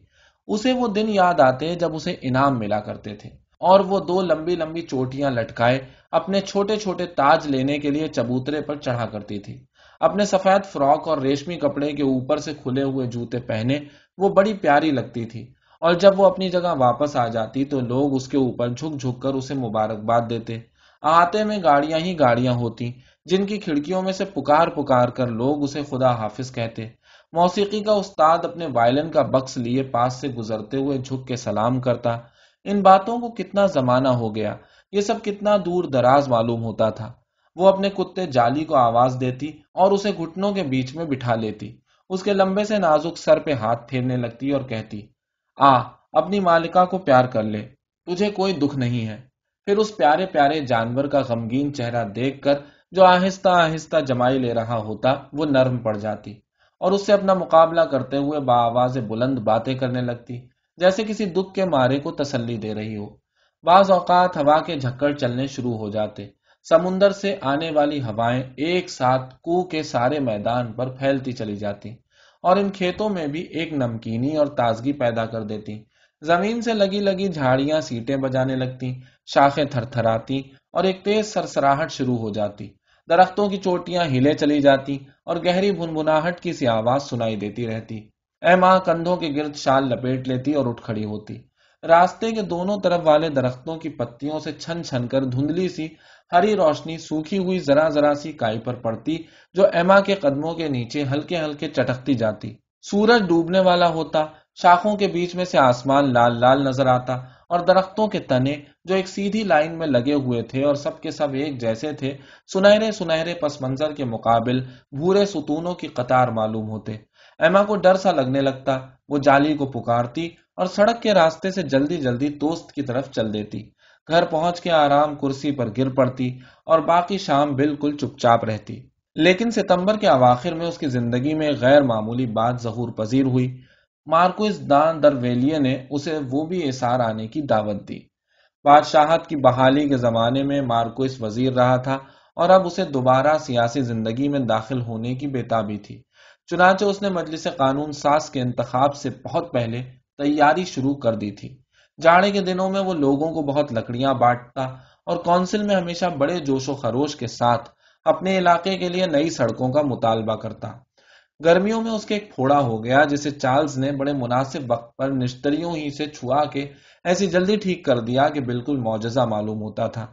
اسے وہ دن یاد آتے جب اسے انعام ملا کرتے تھے۔ اور وہ دو لمبی لمبی چوٹیاں لٹکائے اپنے چھوٹے چھوٹے تاج لینے کے لیے چبوترے پر چڑھا کرتی تھی۔ اپنے سفید فراک اور ریشمی کپڑے کے اوپر سے کھلے ہوئے جوتے پہنے وہ بڑی پیاری لگتی تھی۔ اور جب وہ اپنی جگہ واپس آ جاتی تو لوگ اس کے اوپر جھک جھک کر اسے مبارکباد دیتے۔ آتے میں گاڑیاں ہی گاڑیاں ہوتی۔ جن کی کھڑکیوں میں سے پکار پکار کر لوگ اسے خدا حافظ کہتے۔ موسیقی کا استاد اپنے وائلن کا بکس لیے پاس سے گزرتے ہوئے جھک کے سلام کرتا۔ ان باتوں کو کتنا زمانہ ہو گیا، یہ سب کتنا دور دراز معلوم ہوتا تھا۔ وہ اپنے کتے جالی کو آواز دیتی اور اسے گھٹنوں کے بیچ میں بٹھا لیتی۔ اس کے لمبے سے نازک سر پہ ہاتھ پھیرنے لگتی اور کہتی، آ، اپنی مالکہ کو پیار کر لے، تجھے کوئی دکھ نہیں ہے۔ پھر اس پیارے پیارے جانور کا غمگین چہرہ دیکھ کر جو آہستہ آہستہ جمائی لے رہا ہوتا، وہ نرم پڑ جاتی اور اس سے اپنا مقابلہ کرتے ہوئے آواز بلند باتیں کرنے لگتی، جیسے کسی دکھ کے مارے کو تسلی دے رہی ہو۔ بعض اوقات ہوا کے جھکڑ چلنے شروع ہو جاتے، سمندر سے آنے والی ہوائیں ایک ساتھ کو کے سارے میدان پر پھیلتی چلی جاتی اور ان کھیتوں میں بھی ایک نمکینی اور تازگی پیدا کر دیتی۔ زمین سے لگی لگی جھاڑیاں سیٹیں بجانے لگتی، شاخیں تھر تھر آتی اور ایک تیز سرسراہٹ شروع ہو جاتی۔ درختوں کی چوٹیاں ہلے چلی جاتی اور گہری بن بناہٹ کی سی آواز سنائی دیتی رہتی۔ اے ماں، کندھوں کے گرد شال لپیٹ لیتی اور اٹھ کھڑی ہوتی۔ راستے کے دونوں طرف والے درختوں کی پتیوں سے چھن چھن کر دھندلی سی ہری روشنی سوکھی ہوئی ذرا ذرا سی کائی پر پڑتی، جو ایما کے قدموں کے نیچے ہلکے ہلکے چٹکتی جاتی۔ سورج ڈوبنے والا ہوتا، شاخوں کے بیچ میں سے آسمان لال لال نظر آتا۔ اور درختوں کے تنے جو ایک سیدھی لائن میں لگے ہوئے تھے اور سب کے سب ایک جیسے تھے، سنہرے سنہرے پس منظر کے مقابل بھورے ستونوں کی قطار معلوم ہوتے۔ ایما کو ڈر سا لگنے لگتا، وہ جالی کو پکارتی اور سڑک کے راستے سے جلدی جلدی دوست کی طرف چل دیتی۔ گھر پہنچ کے آرام کرسی پر گر پڑتی اور باقی شام بالکل چپ چاپ رہتی۔ لیکن ستمبر کے اواخر میں اس کی زندگی میں غیر معمولی بات ظہور پذیر ہوئی۔ مارکوس دان درویلیے نے اسے وہ بھی اثار آنے کی دعوت دی۔ بادشاہت کی بحالی کے زمانے میں مارکوس وزیر رہا تھا اور اب اسے دوبارہ سیاسی زندگی میں داخل ہونے کی بےتابی تھی۔ چنانچہ اس نے مجلس قانون ساز کے انتخاب سے بہت پہلے تیاری شروع کر دی تھی۔ جاڑے کے دنوں میں وہ لوگوں کو بہت لکڑیاں بانٹتا اور کونسل میں ہمیشہ بڑے جوش و خروش کے ساتھ اپنے علاقے کے لیے نئی سڑکوں کا مطالبہ کرتا۔ گرمیوں میں اس کے ایک پھوڑا ہو گیا جسے چارلز نے بڑے مناسب وقت پر نشتریوں ہی سے چھوا کے ایسی جلدی ٹھیک کر دیا کہ بالکل معجزہ معلوم ہوتا تھا۔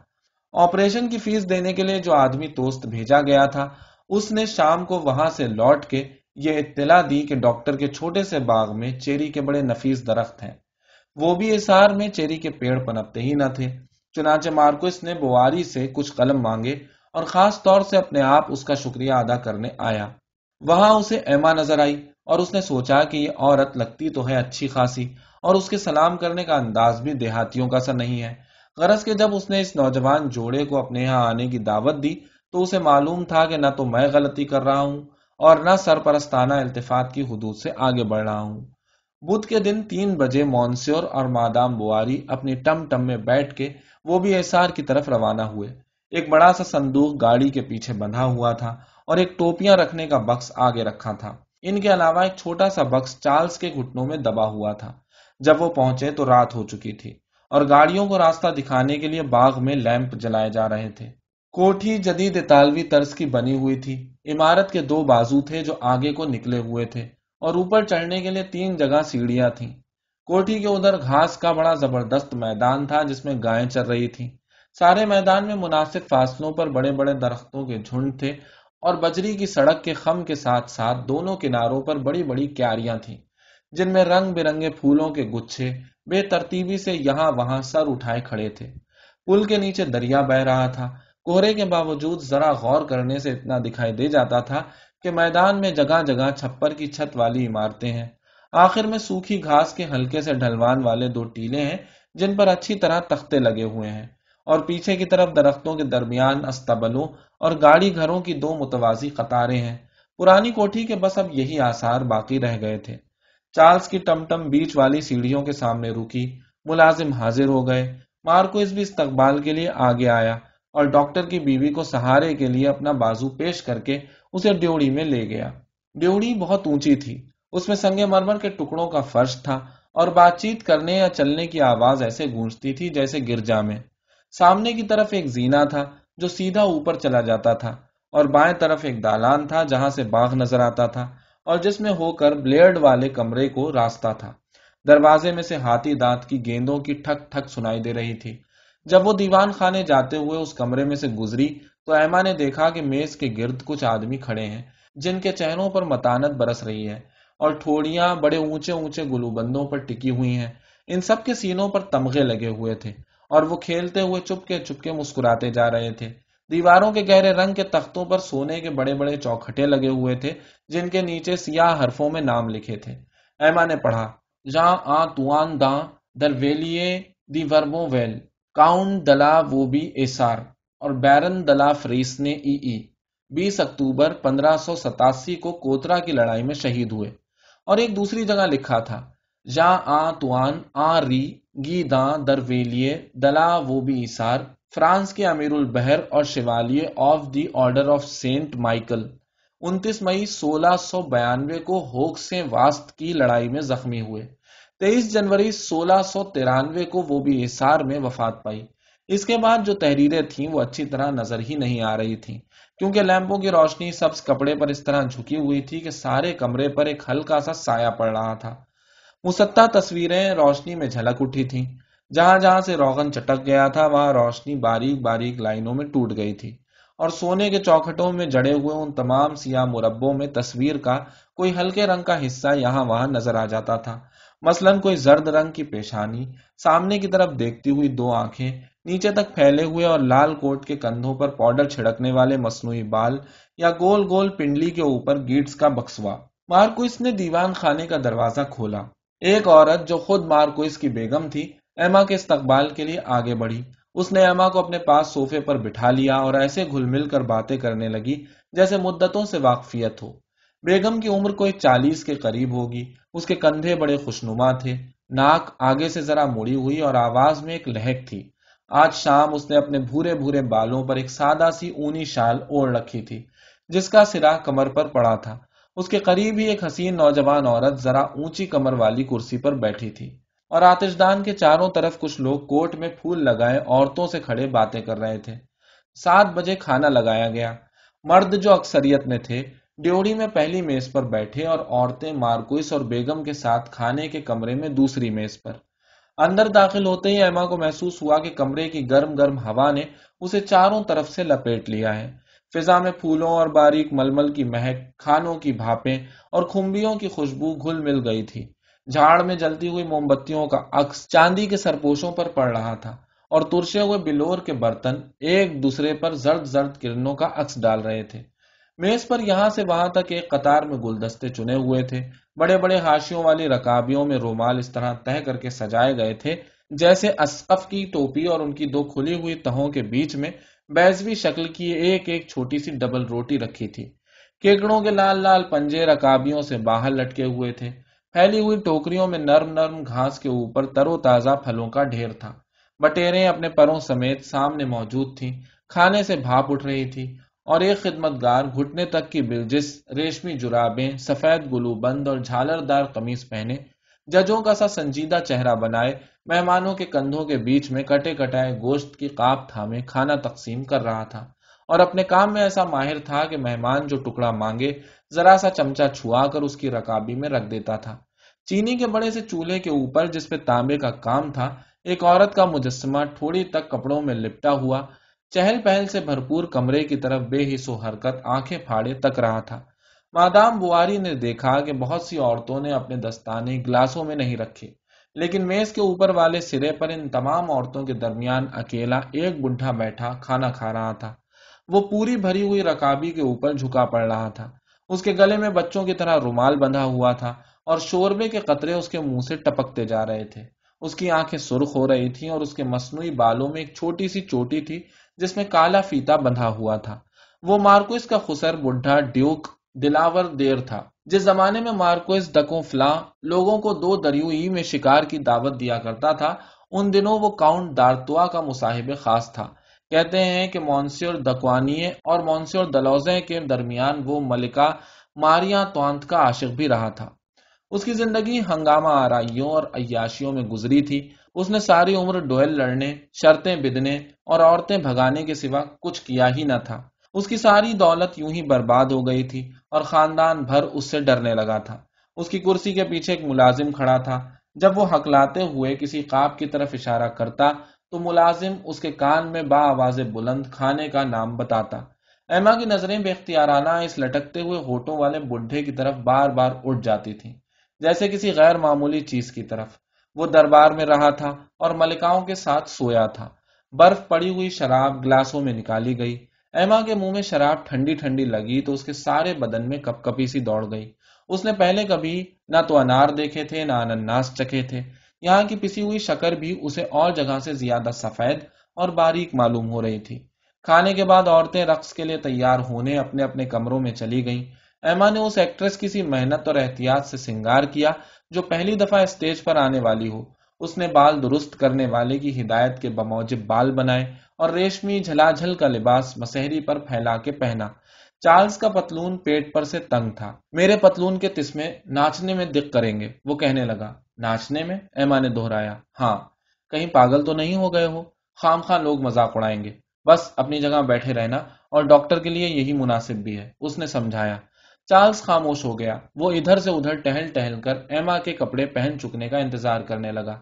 آپریشن کی فیس دینے کے لیے جو آدمی توست بھیجا گیا تھا، اس نے شام کو وہاں سے لوٹ کے یہ اطلاع دی کہ ڈاکٹر کے چھوٹے سے باغ میں چیری کے بڑے نفیس درخت ہیں۔ وہ بھی اثار میں چیری کے پیڑ پنپتے ہی نہ تھے۔ چنانچہ مارکوس نے بواری سے کچھ قلم مانگے اور خاص طور سے اپنے آپ اس کا شکریہ ادا کرنے آیا۔ وہاں اسے ایما نظر آئی اور اس نے سوچا کہ یہ عورت لگتی تو ہے اچھی خاصی اور اس کے سلام کرنے کا انداز بھی دیہاتیوں کا سا نہیں ہے۔ غرض کے جب اس نے اس نوجوان جوڑے کو اپنے یہاں آنے کی دعوت دی تو اسے معلوم تھا کہ نہ تو میں غلطی کر رہا ہوں اور نہ سرپرستانہ التفات کی حدود سے آگے بڑھ رہا ہوں۔ بدھ کے دن تین بجے مونسور اور مادام بواری اپنی ٹم ٹم میں بیٹھ کے وہ بھی ایسار کی طرف روانہ ہوئے۔ ایک بڑا سا صندوق گاڑی کے پیچھے بندھا ہوا تھا۔ اور ایک ٹوپیاں رکھنے کا بکس آگے رکھا تھا۔ ان کے علاوہ ایک چھوٹا سا بکس چارلز کے گھٹنوں میں دبا ہوا تھا۔ جب وہ پہنچے تو رات ہو چکی تھی اور گاڑیوں کو راستہ دکھانے کے لیے باغ میں لیمپ جلائے جا رہے تھے۔ کوٹھی جدید اطالوی طرز کی بنی ہوئی تھی۔ عمارت کے دو بازو تھے جو آگے کو نکلے ہوئے تھے اور اوپر چڑھنے کے لیے تین جگہ سیڑھیاں تھیں۔ کوٹھی کے ادھر گھاس کا بڑا زبردست میدان تھا جس میں گائیں چل رہی تھی سارے میدان میں مناسب فاصلوں پر بڑے بڑے درختوں کے جھنڈ تھے اور بجری کی سڑک کے خم کے ساتھ ساتھ دونوں کناروں پر بڑی بڑی کیاریاں تھیں، جن میں رنگ برنگے پھولوں کے گچھے بے ترتیبی سے یہاں وہاں سر اٹھائے کھڑے تھے۔ پل کے نیچے دریا بہ رہا تھا۔ کوہرے کے باوجود ذرا غور کرنے سے اتنا دکھائی دے جاتا تھا کہ میدان میں جگہ جگہ چھپر کی چھت والی عمارتیں ہیں۔ آخر میں سوکھی گھاس کے ہلکے سے ڈھلوان والے دو ٹیلے ہیں جن پر اچھی طرح تختے لگے ہوئے ہیں۔ اور پیچھے کی طرف درختوں کے درمیان استبلوں اور گاڑی گھروں کی دو متوازی قطاریں ہیں۔ پرانی کوٹھی کے بس اب یہی آثار باقی رہ گئے تھے۔ چارلز کی ٹم ٹم بیچ والی سیڑھیوں کے سامنے رکی، ملازم حاضر ہو گئے۔ مارکو اس بھی استقبال کے لیے آگے آیا اور ڈاکٹر کی بیوی کو سہارے کے لیے اپنا بازو پیش کر کے اسے ڈیوڑی میں لے گیا۔ ڈیوڑی بہت اونچی تھی۔ اس میں سنگے مرمر کے ٹکڑوں کا فرش تھا اور بات چیت کرنے یا چلنے کی آواز ایسے گونجتی تھی جیسے گرجا میں۔ سامنے کی طرف ایک زینا تھا جو سیدھا اوپر چلا جاتا تھا اور بائیں طرف ایک دالان تھا جہاں سے باغ نظر آتا تھا اور جس میں ہو کر بلیئرڈ والے کمرے کو راستہ تھا۔ دروازے میں سے ہاتھی دانت کی گیندوں کی ٹھک ٹھک سنائی دے رہی تھی۔ جب وہ دیوان خانے جاتے ہوئے اس کمرے میں سے گزری تو ایما نے دیکھا کہ میز کے گرد کچھ آدمی کھڑے ہیں جن کے چہروں پر متانت برس رہی ہے اور ٹھوڑیاں بڑے اونچے اونچے گلو بندوں پر ٹکی ہوئی ہیں۔ ان سب کے سینوں پر تمغے لگے ہوئے تھے۔ اور وہ کھیلتے ہوئے چپ چپ کے مسکراتے جا رہے تھے۔ دیواروں کے گہرے رنگ کے تختوں پر سونے کے بڑے بڑے چوکھٹے لگے ہوئے تھے، جن کے نیچے سیاہ حرفوں میں نام لکھے تھے۔ ایما نے پڑھا جان آ توان دان در ویلیے دی وربو ویل کاؤنٹ دلا وہ بھی ایسار، اور بیرن دلا فریس نے ای ای۔ بیس اکتوبر پندرہ سو ستاسی کو کوترا کی لڑائی میں شہید ہوئے۔ اور ایک دوسری جگہ لکھا تھا جا آ توان، آ ری، گی دان درویلیے دلا وہ بھی ایسار، فرانس کے امیر البحر اور شوالیے of the order of saint Michael. انتیس مئی سولہ سو بیانوے کو ہوک سے واسط کی لڑائی میں زخمی ہوئے۔ تیئیس جنوری سولہ سو ترانوے کو وہ بھی احسار میں وفات پائی۔ اس کے بعد جو تحریریں تھیں وہ اچھی طرح نظر ہی نہیں آ رہی تھیں۔ کیونکہ لیمپوں کی روشنی سبز کپڑے پر اس طرح جھکی ہوئی تھی کہ سارے کمرے پر ایک ہلکا سا سایہ پڑ رہا تھا۔ مسطح تصویریں روشنی میں جھلک اٹھی تھی جہاں جہاں سے روغن چٹک گیا تھا، وہاں روشنی باریک باریک لائنوں میں ٹوٹ گئی تھی۔ اور سونے کے چوکھٹوں میں جڑے ہوئے ان تمام سیاہ مربوں میں تصویر کا کوئی ہلکے رنگ کا حصہ یہاں وہاں نظر آ جاتا تھا۔ مثلاً کوئی زرد رنگ کی پیشانی، سامنے کی طرف دیکھتی ہوئی دو آنکھیں، نیچے تک پھیلے ہوئے اور لال کوٹ کے کندھوں پر پاؤڈر چھڑکنے والے مصنوعی بال یا گول گول پنڈلی کے اوپر گیٹس کا بکسوا۔ مارکوس نے دیوان خانے کا دروازہ کھولا۔ ایک عورت جو خود مارکوس کی بیگم تھی، ایما کے استقبال کے لیے آگے بڑھی۔ اس نے ایما کو اپنے پاس سوفے پر بٹھا لیا اور ایسے گھل مل کر باتیں کرنے لگی جیسے مدتوں سے واقفیت ہو۔ بیگم کی عمر کوئی چالیس کے قریب ہوگی۔ اس کے کندھے بڑے خوشنما تھے۔ ناک آگے سے ذرا مڑی ہوئی اور آواز میں ایک لہک تھی۔ آج شام اس نے اپنے بھورے بھورے بالوں پر ایک سادہ سی اونی شال اوڑھ رکھی تھی، جس کا سرا کمر پر پڑا تھا۔ اس کے قریب ہی ایک حسین نوجوان عورت ذرا اونچی کمر والی کرسی پر بیٹھی تھی اور آتش دان کے چاروں طرف کچھ لوگ کوٹ میں پھول لگائے عورتوں سے کھڑے باتیں کر رہے تھے۔ سات بجے کھانا لگایا گیا۔ مرد جو اکثریت میں تھے، ڈیوڑی میں پہلی میز پر بیٹھے اور عورتیں مارکوس اور بیگم کے ساتھ کھانے کے کمرے میں دوسری میز پر۔ اندر داخل ہوتے ہی ایما کو محسوس ہوا کہ کمرے کی گرم گرم ہوا نے اسے چاروں طرف سے لپیٹ لیا ہے۔ فضا میں پھولوں اور باریک ململ کی مہک، کھانوں کی بھاپیں اور کھمبیوں کی خوشبو گھل مل گئی تھی۔ جھاڑ میں جلتی ہوئی موم بتیوں کا عکس چاندی کے سرپوشوں پر پڑ رہا تھا اور ترشے ہوئے بلور کے برتن ایک دوسرے پر زرد زرد کرنوں کا عکس ڈال رہے تھے۔ میز پر یہاں سے وہاں تک ایک قطار میں گلدستے چنے ہوئے تھے۔ بڑے بڑے ہاشیوں والی رکابیوں میں رومال اس طرح تہ کر کے سجائے گئے تھے جیسے اسقف کی ٹوپی اور ان کی دو کھلی ہوئی تہوں کے بیچ میں بیزوی شکل کی ایک ایک چھوٹی سی ڈبل روٹی رکھی تھی۔ کیکڑوں کے لال لال پنجے رکابیوں سے باہر لٹکے ہوئے تھے۔ پھیلی ہوئی ٹوکریوں میں نرم نرم گھاس کے اوپر ترو تازہ پھلوں کا ڈھیر تھا۔ بٹیریں اپنے پروں سمیت سامنے موجود تھیں۔ کھانے سے بھاپ اٹھ رہی تھی اور ایک خدمت گار گھٹنے تک کی بلجس، ریشمی جرابیں، سفید گلو بند اور جھالر دار پہنے ججوں کا سا سنجیدہ چہرہ بنائے، مہمانوں کے کندھوں کے بیچ میں کٹے کٹائے گوشت کی کاپ تھامے کھانا تقسیم کر رہا تھا۔ اور اپنے کام میں ایسا ماہر تھا کہ مہمان جو ٹکڑا مانگے، ذرا سا چمچا چھوا کر اس کی رکابی میں رکھ دیتا تھا۔ چینی کے بڑے سے چولہے کے اوپر جس پہ تانبے کا کام تھا، ایک عورت کا مجسمہ تھوڑی تک کپڑوں میں لپٹا ہوا، چہل پہل سے بھرپور کمرے کی طرف بے حص و حرکت آنکھیں پھاڑے تک رہا تھا۔ مادام بواری نے دیکھا کہ بہت سی عورتوں نے اپنے دستانے گلاسوں میں نہیں رکھے، لیکن میز کے اوپر والے سرے پر ان تمام عورتوں کے درمیان اکیلا ایک بڈھا بیٹھا کھانا کھا رہا تھا۔ وہ پوری بھری ہوئی رکابی کے اوپر جھکا پڑ رہا تھا۔ اس کے گلے میں بچوں کی طرح رومال بندھا ہوا تھا اور شوربے کے قطرے اس کے منہ سے ٹپکتے جا رہے تھے۔ اس کی آنکھیں سرخ ہو رہی تھیں اور اس کے مصنوعی بالوں میں ایک چھوٹی سی چوٹی تھی جس میں کالا فیتا بندھا ہوا تھا۔ وہ مارکوس کا خسر بڈھا ڈیوک دلاور دیر تھا۔ جس زمانے میں مارکوس ڈکوں فلاں لوگوں کو دو دریو میں شکار کی دعوت دیا کرتا تھا، ان دنوں وہ کاؤنٹ دارتوا کا مصاحب خاص تھا۔ کہتے ہیں کہ مونسیور دکوانی اور مونسیور دلوزے کے درمیان وہ ملکہ ماریا توانت کا عاشق بھی رہا تھا۔ اس کی زندگی ہنگامہ آرائیوں اور عیاشیوں میں گزری تھی۔ اس نے ساری عمر ڈویل لڑنے، شرطیں بدنے اور عورتیں بھگانے کے سوا کچھ کیا ہی نہ تھا۔ اس کی ساری دولت یوں ہی برباد ہو گئی تھی اور خاندان بھر اس سے ڈرنے لگا تھا۔ اس کی کرسی کے پیچھے ایک ملازم کھڑا تھا۔ جب وہ ہکلاتے ہوئے کسی خواب کی طرف اشارہ کرتا تو ملازم اس کے کان میں با آواز بلند کھانے کا نام بتاتا۔ ایما کی نظریں بے اختیارانہ اس لٹکتے ہوئے ہوٹوں والے بڈھے کی طرف بار بار اٹھ جاتی تھیں، جیسے کسی غیر معمولی چیز کی طرف۔ وہ دربار میں رہا تھا اور ملکاؤں کے ساتھ سویا تھا۔ برف پڑی ہوئی شراب گلاسوں میں نکالی گئی۔ ایما کے منہ میں شراب ٹھنڈی ٹھنڈی لگی تو اس کے سارے بدن میں کپ کپی سی دوڑ گئی۔ اس نے پہلے کبھی نہ تو انار دیکھے تھے، نہ انناس چکے تھے۔ یہاں کی پسی ہوئی شکر بھی اسے اور جگہ سے زیادہ سفید اور باریک معلوم ہو رہی تھی۔ کھانے کے بعد عورتیں رقص کے لیے تیار ہونے اپنے اپنے کمروں میں چلی گئیں۔ ایما نے اس ایکٹریس کی سی محنت اور احتیاط سے سنگار کیا جو پہلی دفعہ اسٹیج پر آنے والی ہو۔ اس نے بال درست کرنے والے کی ہدایت کے بموجب بال بنائے اور ریشمی جھلاجھل کا لباس مسہری پر پھیلا کے پہنا۔ چارلز کا پتلون پیٹ پر سے تنگ تھا۔ میرے پتلون کے تسمے ناچنے میں دق کریں گے، وہ کہنے لگا۔ ناچنے میں؟ ایما نے دہرایا۔ ہاں۔ کہیں پاگل تو نہیں ہو گئے ہو؟ خام خاں لوگ مذاق اڑائیں گے۔ بس اپنی جگہ بیٹھے رہنا۔ اور ڈاکٹر کے لیے یہی مناسب بھی ہے۔ اس نے سمجھایا۔ چارلز خاموش ہو گیا۔ وہ ادھر سے ادھر ٹہل ٹہل کر ایما کے کپڑے پہن چکنے کا انتظار کرنے لگا۔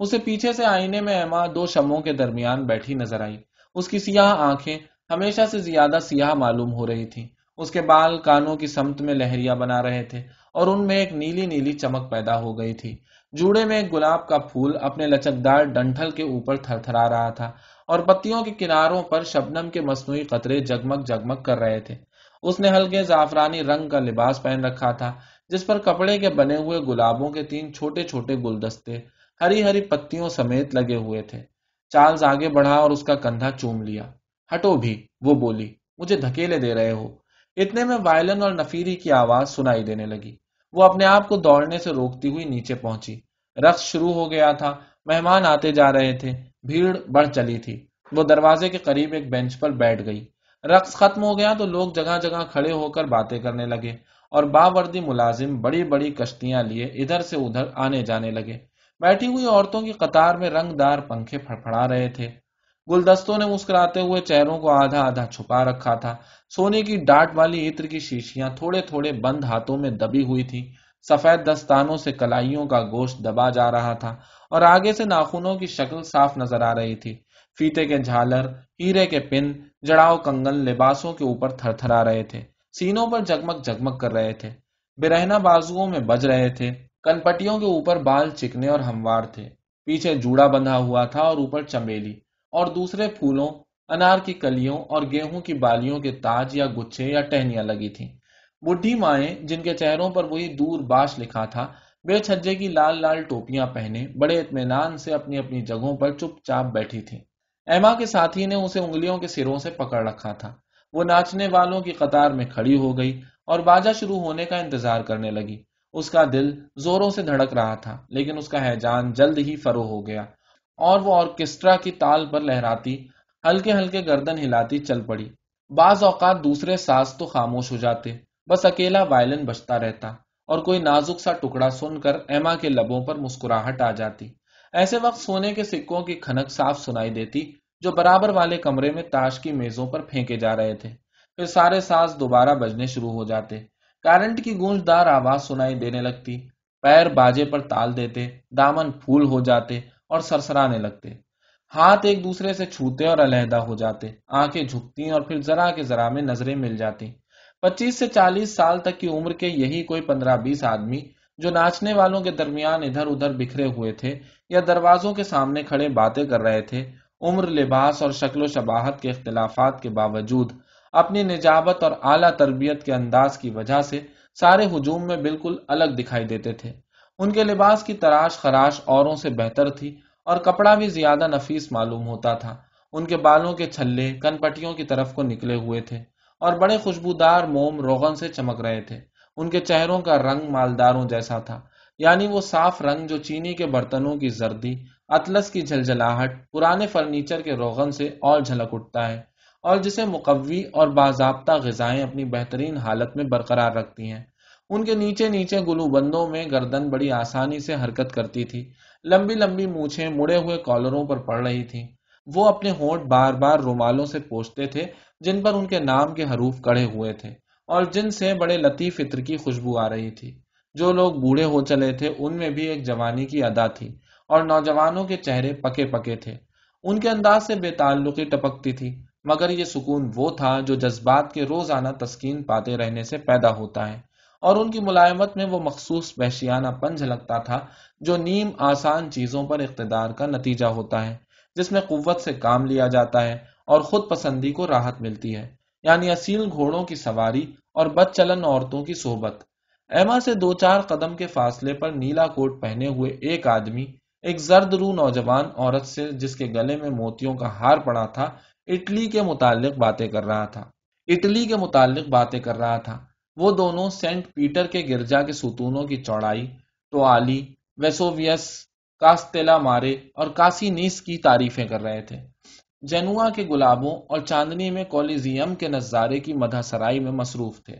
اسے پیچھے سے آئینے میں ایما دو شموں کے درمیان بیٹھی نظر آئی۔ اس کی سیاہ آنکھیں ہمیشہ سے زیادہ سیاہ معلوم ہو رہی تھی اس کے بال کانوں کی سمت میں لہریا بنا رہے تھے اور ان میں ایک نیلی نیلی چمک پیدا ہو گئی تھی۔ جوڑے میں ایک گلاب کا پھول اپنے لچکدار ڈنٹل کے اوپر تھر تھرا رہا تھا اور پتیوں کے کناروں پر شبنم کے مصنوعی قطرے جگمگ جگمگ کر رہے تھے۔ اس نے ہلکے زعفرانی رنگ کا لباس پہن رکھا تھا جس پر کپڑے کے بنے ہوئے گلابوں کے تین چھوٹے چھوٹے گلدستے ہری ہری پتیوں سمیت لگے ہوئے تھے۔ چارلز آگے بڑھا اور اس کا کندھا چوم لیا۔ ہٹو بھی، وہ بولی، مجھے دھکیلے دے رہے ہو۔ اتنے میں وائلن اور نفیری کی آواز سنائی دینے لگی۔ وہ اپنے آپ کو دوڑنے سے روکتی ہوئی نیچے پہنچی۔ رقص شروع ہو گیا تھا۔ مہمان آتے جا رہے تھے۔ بھیڑ بڑھ چلی تھی۔ وہ دروازے کے قریب ایک بینچ پر بیٹھ گئی۔ رقص ختم ہو گیا تو لوگ جگہ جگہ کھڑے ہو کر باتیں کرنے لگے اور باوردی ملازم بڑی بڑی کشتیاں لیے ادھر سے ادھر آنے جانے لگے۔ بیٹھی ہوئی عورتوں کی قطار میں رنگ دار پنکھے پھڑپڑا رہے تھے۔ گلدستوں نے مسکراتے ہوئے چہروں کو آدھا آدھا چھپا رکھا تھا۔ سونے کی ڈاٹ والی عطر کی شیشیاں تھوڑے تھوڑے بند ہاتھوں میں دبی ہوئی تھی سفید دستانوں سے کلائیوں کا گوشت دبا جا رہا تھا اور آگے سے ناخنوں کی شکل صاف نظر آ رہی تھی۔ فیتے کے جھالر، ہیرے کے پن، جڑاؤ کنگن لباسوں کے اوپر تھر تھرا رہے تھے۔ سینوں پر جگمگ جگمگ کر رہے تھے۔ برہنا بازو میں بج رہے تھے۔ کنپٹیوں کے اوپر بال چکنے اور ہموار تھے۔ پیچھے جوڑا بندھا ہوا تھا اور اوپر چمیلی اور دوسرے پھولوں، انار کی کلیوں اور گیہوں کی بالیوں کے تاج یا گچھے یا ٹہنیاں لگی تھیں۔ بڈھی مائیں، جن کے چہروں پر وہی دور باش لکھا تھا، بے چھجے کی لال لال ٹوپیاں پہنے بڑے اطمینان سے اپنی اپنی جگہوں پر چپ چاپ بیٹھی تھی ایما کے ساتھی نے اسے انگلیوں کے سروں سے پکڑ رکھا تھا۔ وہ ناچنے والوں کی قطار میں کھڑی ہو گئی اور باجا شروع ہونے کا انتظار کرنے لگی۔ اس کا دل زوروں سے دھڑک رہا تھا، لیکن اس کا حیجان جلد ہی فرو ہو گیا۔ اور وہ آرکیسٹرا کی تال پر لہراتی، ہلکے ہلکے گردن ہلاتی چل پڑی۔ بعض اوقات دوسرے ساز تو خاموش ہو جاتے، بس اکیلا وائلن بجتا رہتا اور کوئی نازک سا ٹکڑا سن کر ایما کے لبوں پر مسکراہٹ آ جاتی۔ ایسے وقت سونے کے سکوں کی کھنک صاف سنائی دیتی جو برابر والے کمرے میں تاش کی میزوں پر پھینکے جا رہے تھے۔ پھر سارے ساز دوبارہ بجنے شروع ہو جاتے۔ کارنٹ کی گونج دار آواز سنائی دینے لگتی، پیر باجے پر تال دیتے، دامن پھول ہو جاتے اور سرسرانے لگتے۔ ہاتھ ایک دوسرے سے چھوتے اور علیحدہ ہو جاتے، آنکھیں جھکتی اور پھر ذرا کے ذرا میں نظریں مل جاتی۔ پچیس سے چالیس سال تک کی عمر کے یہی کوئی پندرہ بیس آدمی جو ناچنے والوں کے درمیان ادھر ادھر بکھرے ہوئے تھے یا دروازوں کے سامنے کھڑے باتیں کر رہے تھے، عمر لباس اور شکل و شباہت کے اختلافات کے باوجود اپنی نجابت اور اعلیٰ تربیت کے انداز کی وجہ سے سارے ہجوم میں بالکل الگ دکھائی دیتے تھے۔ ان کے لباس کی تراش خراش اوروں سے بہتر تھی اور کپڑا بھی زیادہ نفیس معلوم ہوتا تھا۔ ان کے بالوں کے چھلے کن پٹیوں کی طرف کو نکلے ہوئے تھے اور بڑے خوشبودار موم روغن سے چمک رہے تھے۔ ان کے چہروں کا رنگ مالداروں جیسا تھا یعنی وہ صاف رنگ جو چینی کے برتنوں کی زردی، اطلس کی جھلجھلاہٹ، پرانے فرنیچر کے روغن سے اور جھلک اٹھتا ہے۔ اور جسے مقوی اور باضابطہ غذائیں اپنی بہترین حالت میں برقرار رکھتی ہیں۔ ان کے نیچے نیچے گلو بندوں میں گردن بڑی آسانی سے حرکت کرتی تھی۔ لمبی لمبی مونچھیں مڑے ہوئے کالروں پر پڑ رہی تھی وہ اپنے ہونٹ بار بار رومالوں سے پوچھتے تھے، جن پر ان کے نام کے حروف کڑے ہوئے تھے۔ اور جن سے بڑے لطیف عطر کی خوشبو آ رہی تھی۔ جو لوگ بوڑھے ہو چلے تھے، ان میں بھی ایک جوانی کی ادا تھی اور نوجوانوں کے چہرے پکے پکے تھے۔ ان کے انداز سے بے تعلقی ٹپکتی تھی۔ مگر یہ سکون وہ تھا جو جذبات کے روزانہ تسکین پاتے رہنے سے پیدا ہوتا ہے۔ اور ان کی ملائمت میں وہ مخصوص وحشیانہ پن جھلکتا تھا جو نیم آسان چیزوں پر اقتدار کا نتیجہ ہوتا ہے، جس میں قوت سے کام لیا جاتا ہے اور خود پسندی کو راحت ملتی ہے۔ یعنی اصیل گھوڑوں کی سواری اور بد چلن عورتوں کی صحبت۔ ایما سے دو چار قدم کے فاصلے پر نیلا کوٹ پہنے ہوئے ایک آدمی، ایک زرد رو نوجوان عورت سے، جس کے گلے میں موتیوں کا ہار پڑا تھا اٹلی کے متعلق باتیں کر رہا تھا۔ اٹلی کے متعلق باتیں کر رہا تھا۔ وہ دونوں سینٹ پیٹر کے گرجا کے ستونوں کی چوڑائی ٹوالی ویسوویس کاستیلا مارے اور کاسی نیس کی تعریفیں کر رہے تھے۔ جنوا کے گلابوں اور چاندنی میں کولیزیم کے نظارے کی مدہ سرائی میں مصروف تھے۔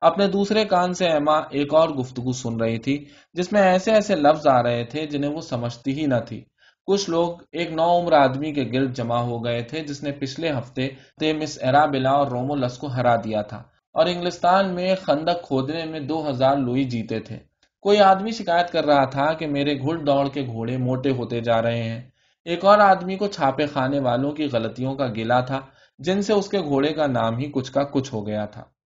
اپنے دوسرے کان سے ایما ایک اور گفتگو سن رہی تھی، جس میں ایسے ایسے لفظ آ رہے تھے جنہیں وہ سمجھتی ہی نہ تھی۔ کچھ لوگ ایک نو عمر آدمی کے گرد جمع ہو گئے تھے، جس نے پچھلے ہفتے مس ایرابلا اور رومولس کو ہرا دیا تھا۔ اور انگلستان میں خندق کھودنے میں دو ہزار لوئی جیتے تھے۔ کوئی آدمی شکایت کر رہا تھا کہ میرے گھڑ دوڑ کے گھوڑے موٹے ہوتے جا رہے ہیں۔ ایک اور آدمی کو چھاپے خانے والوں کی غلطیوں کا گلا تھا، جن سے اس کے گھوڑے کا نام ہی کچھ کا کچھ ہو گیا تھا۔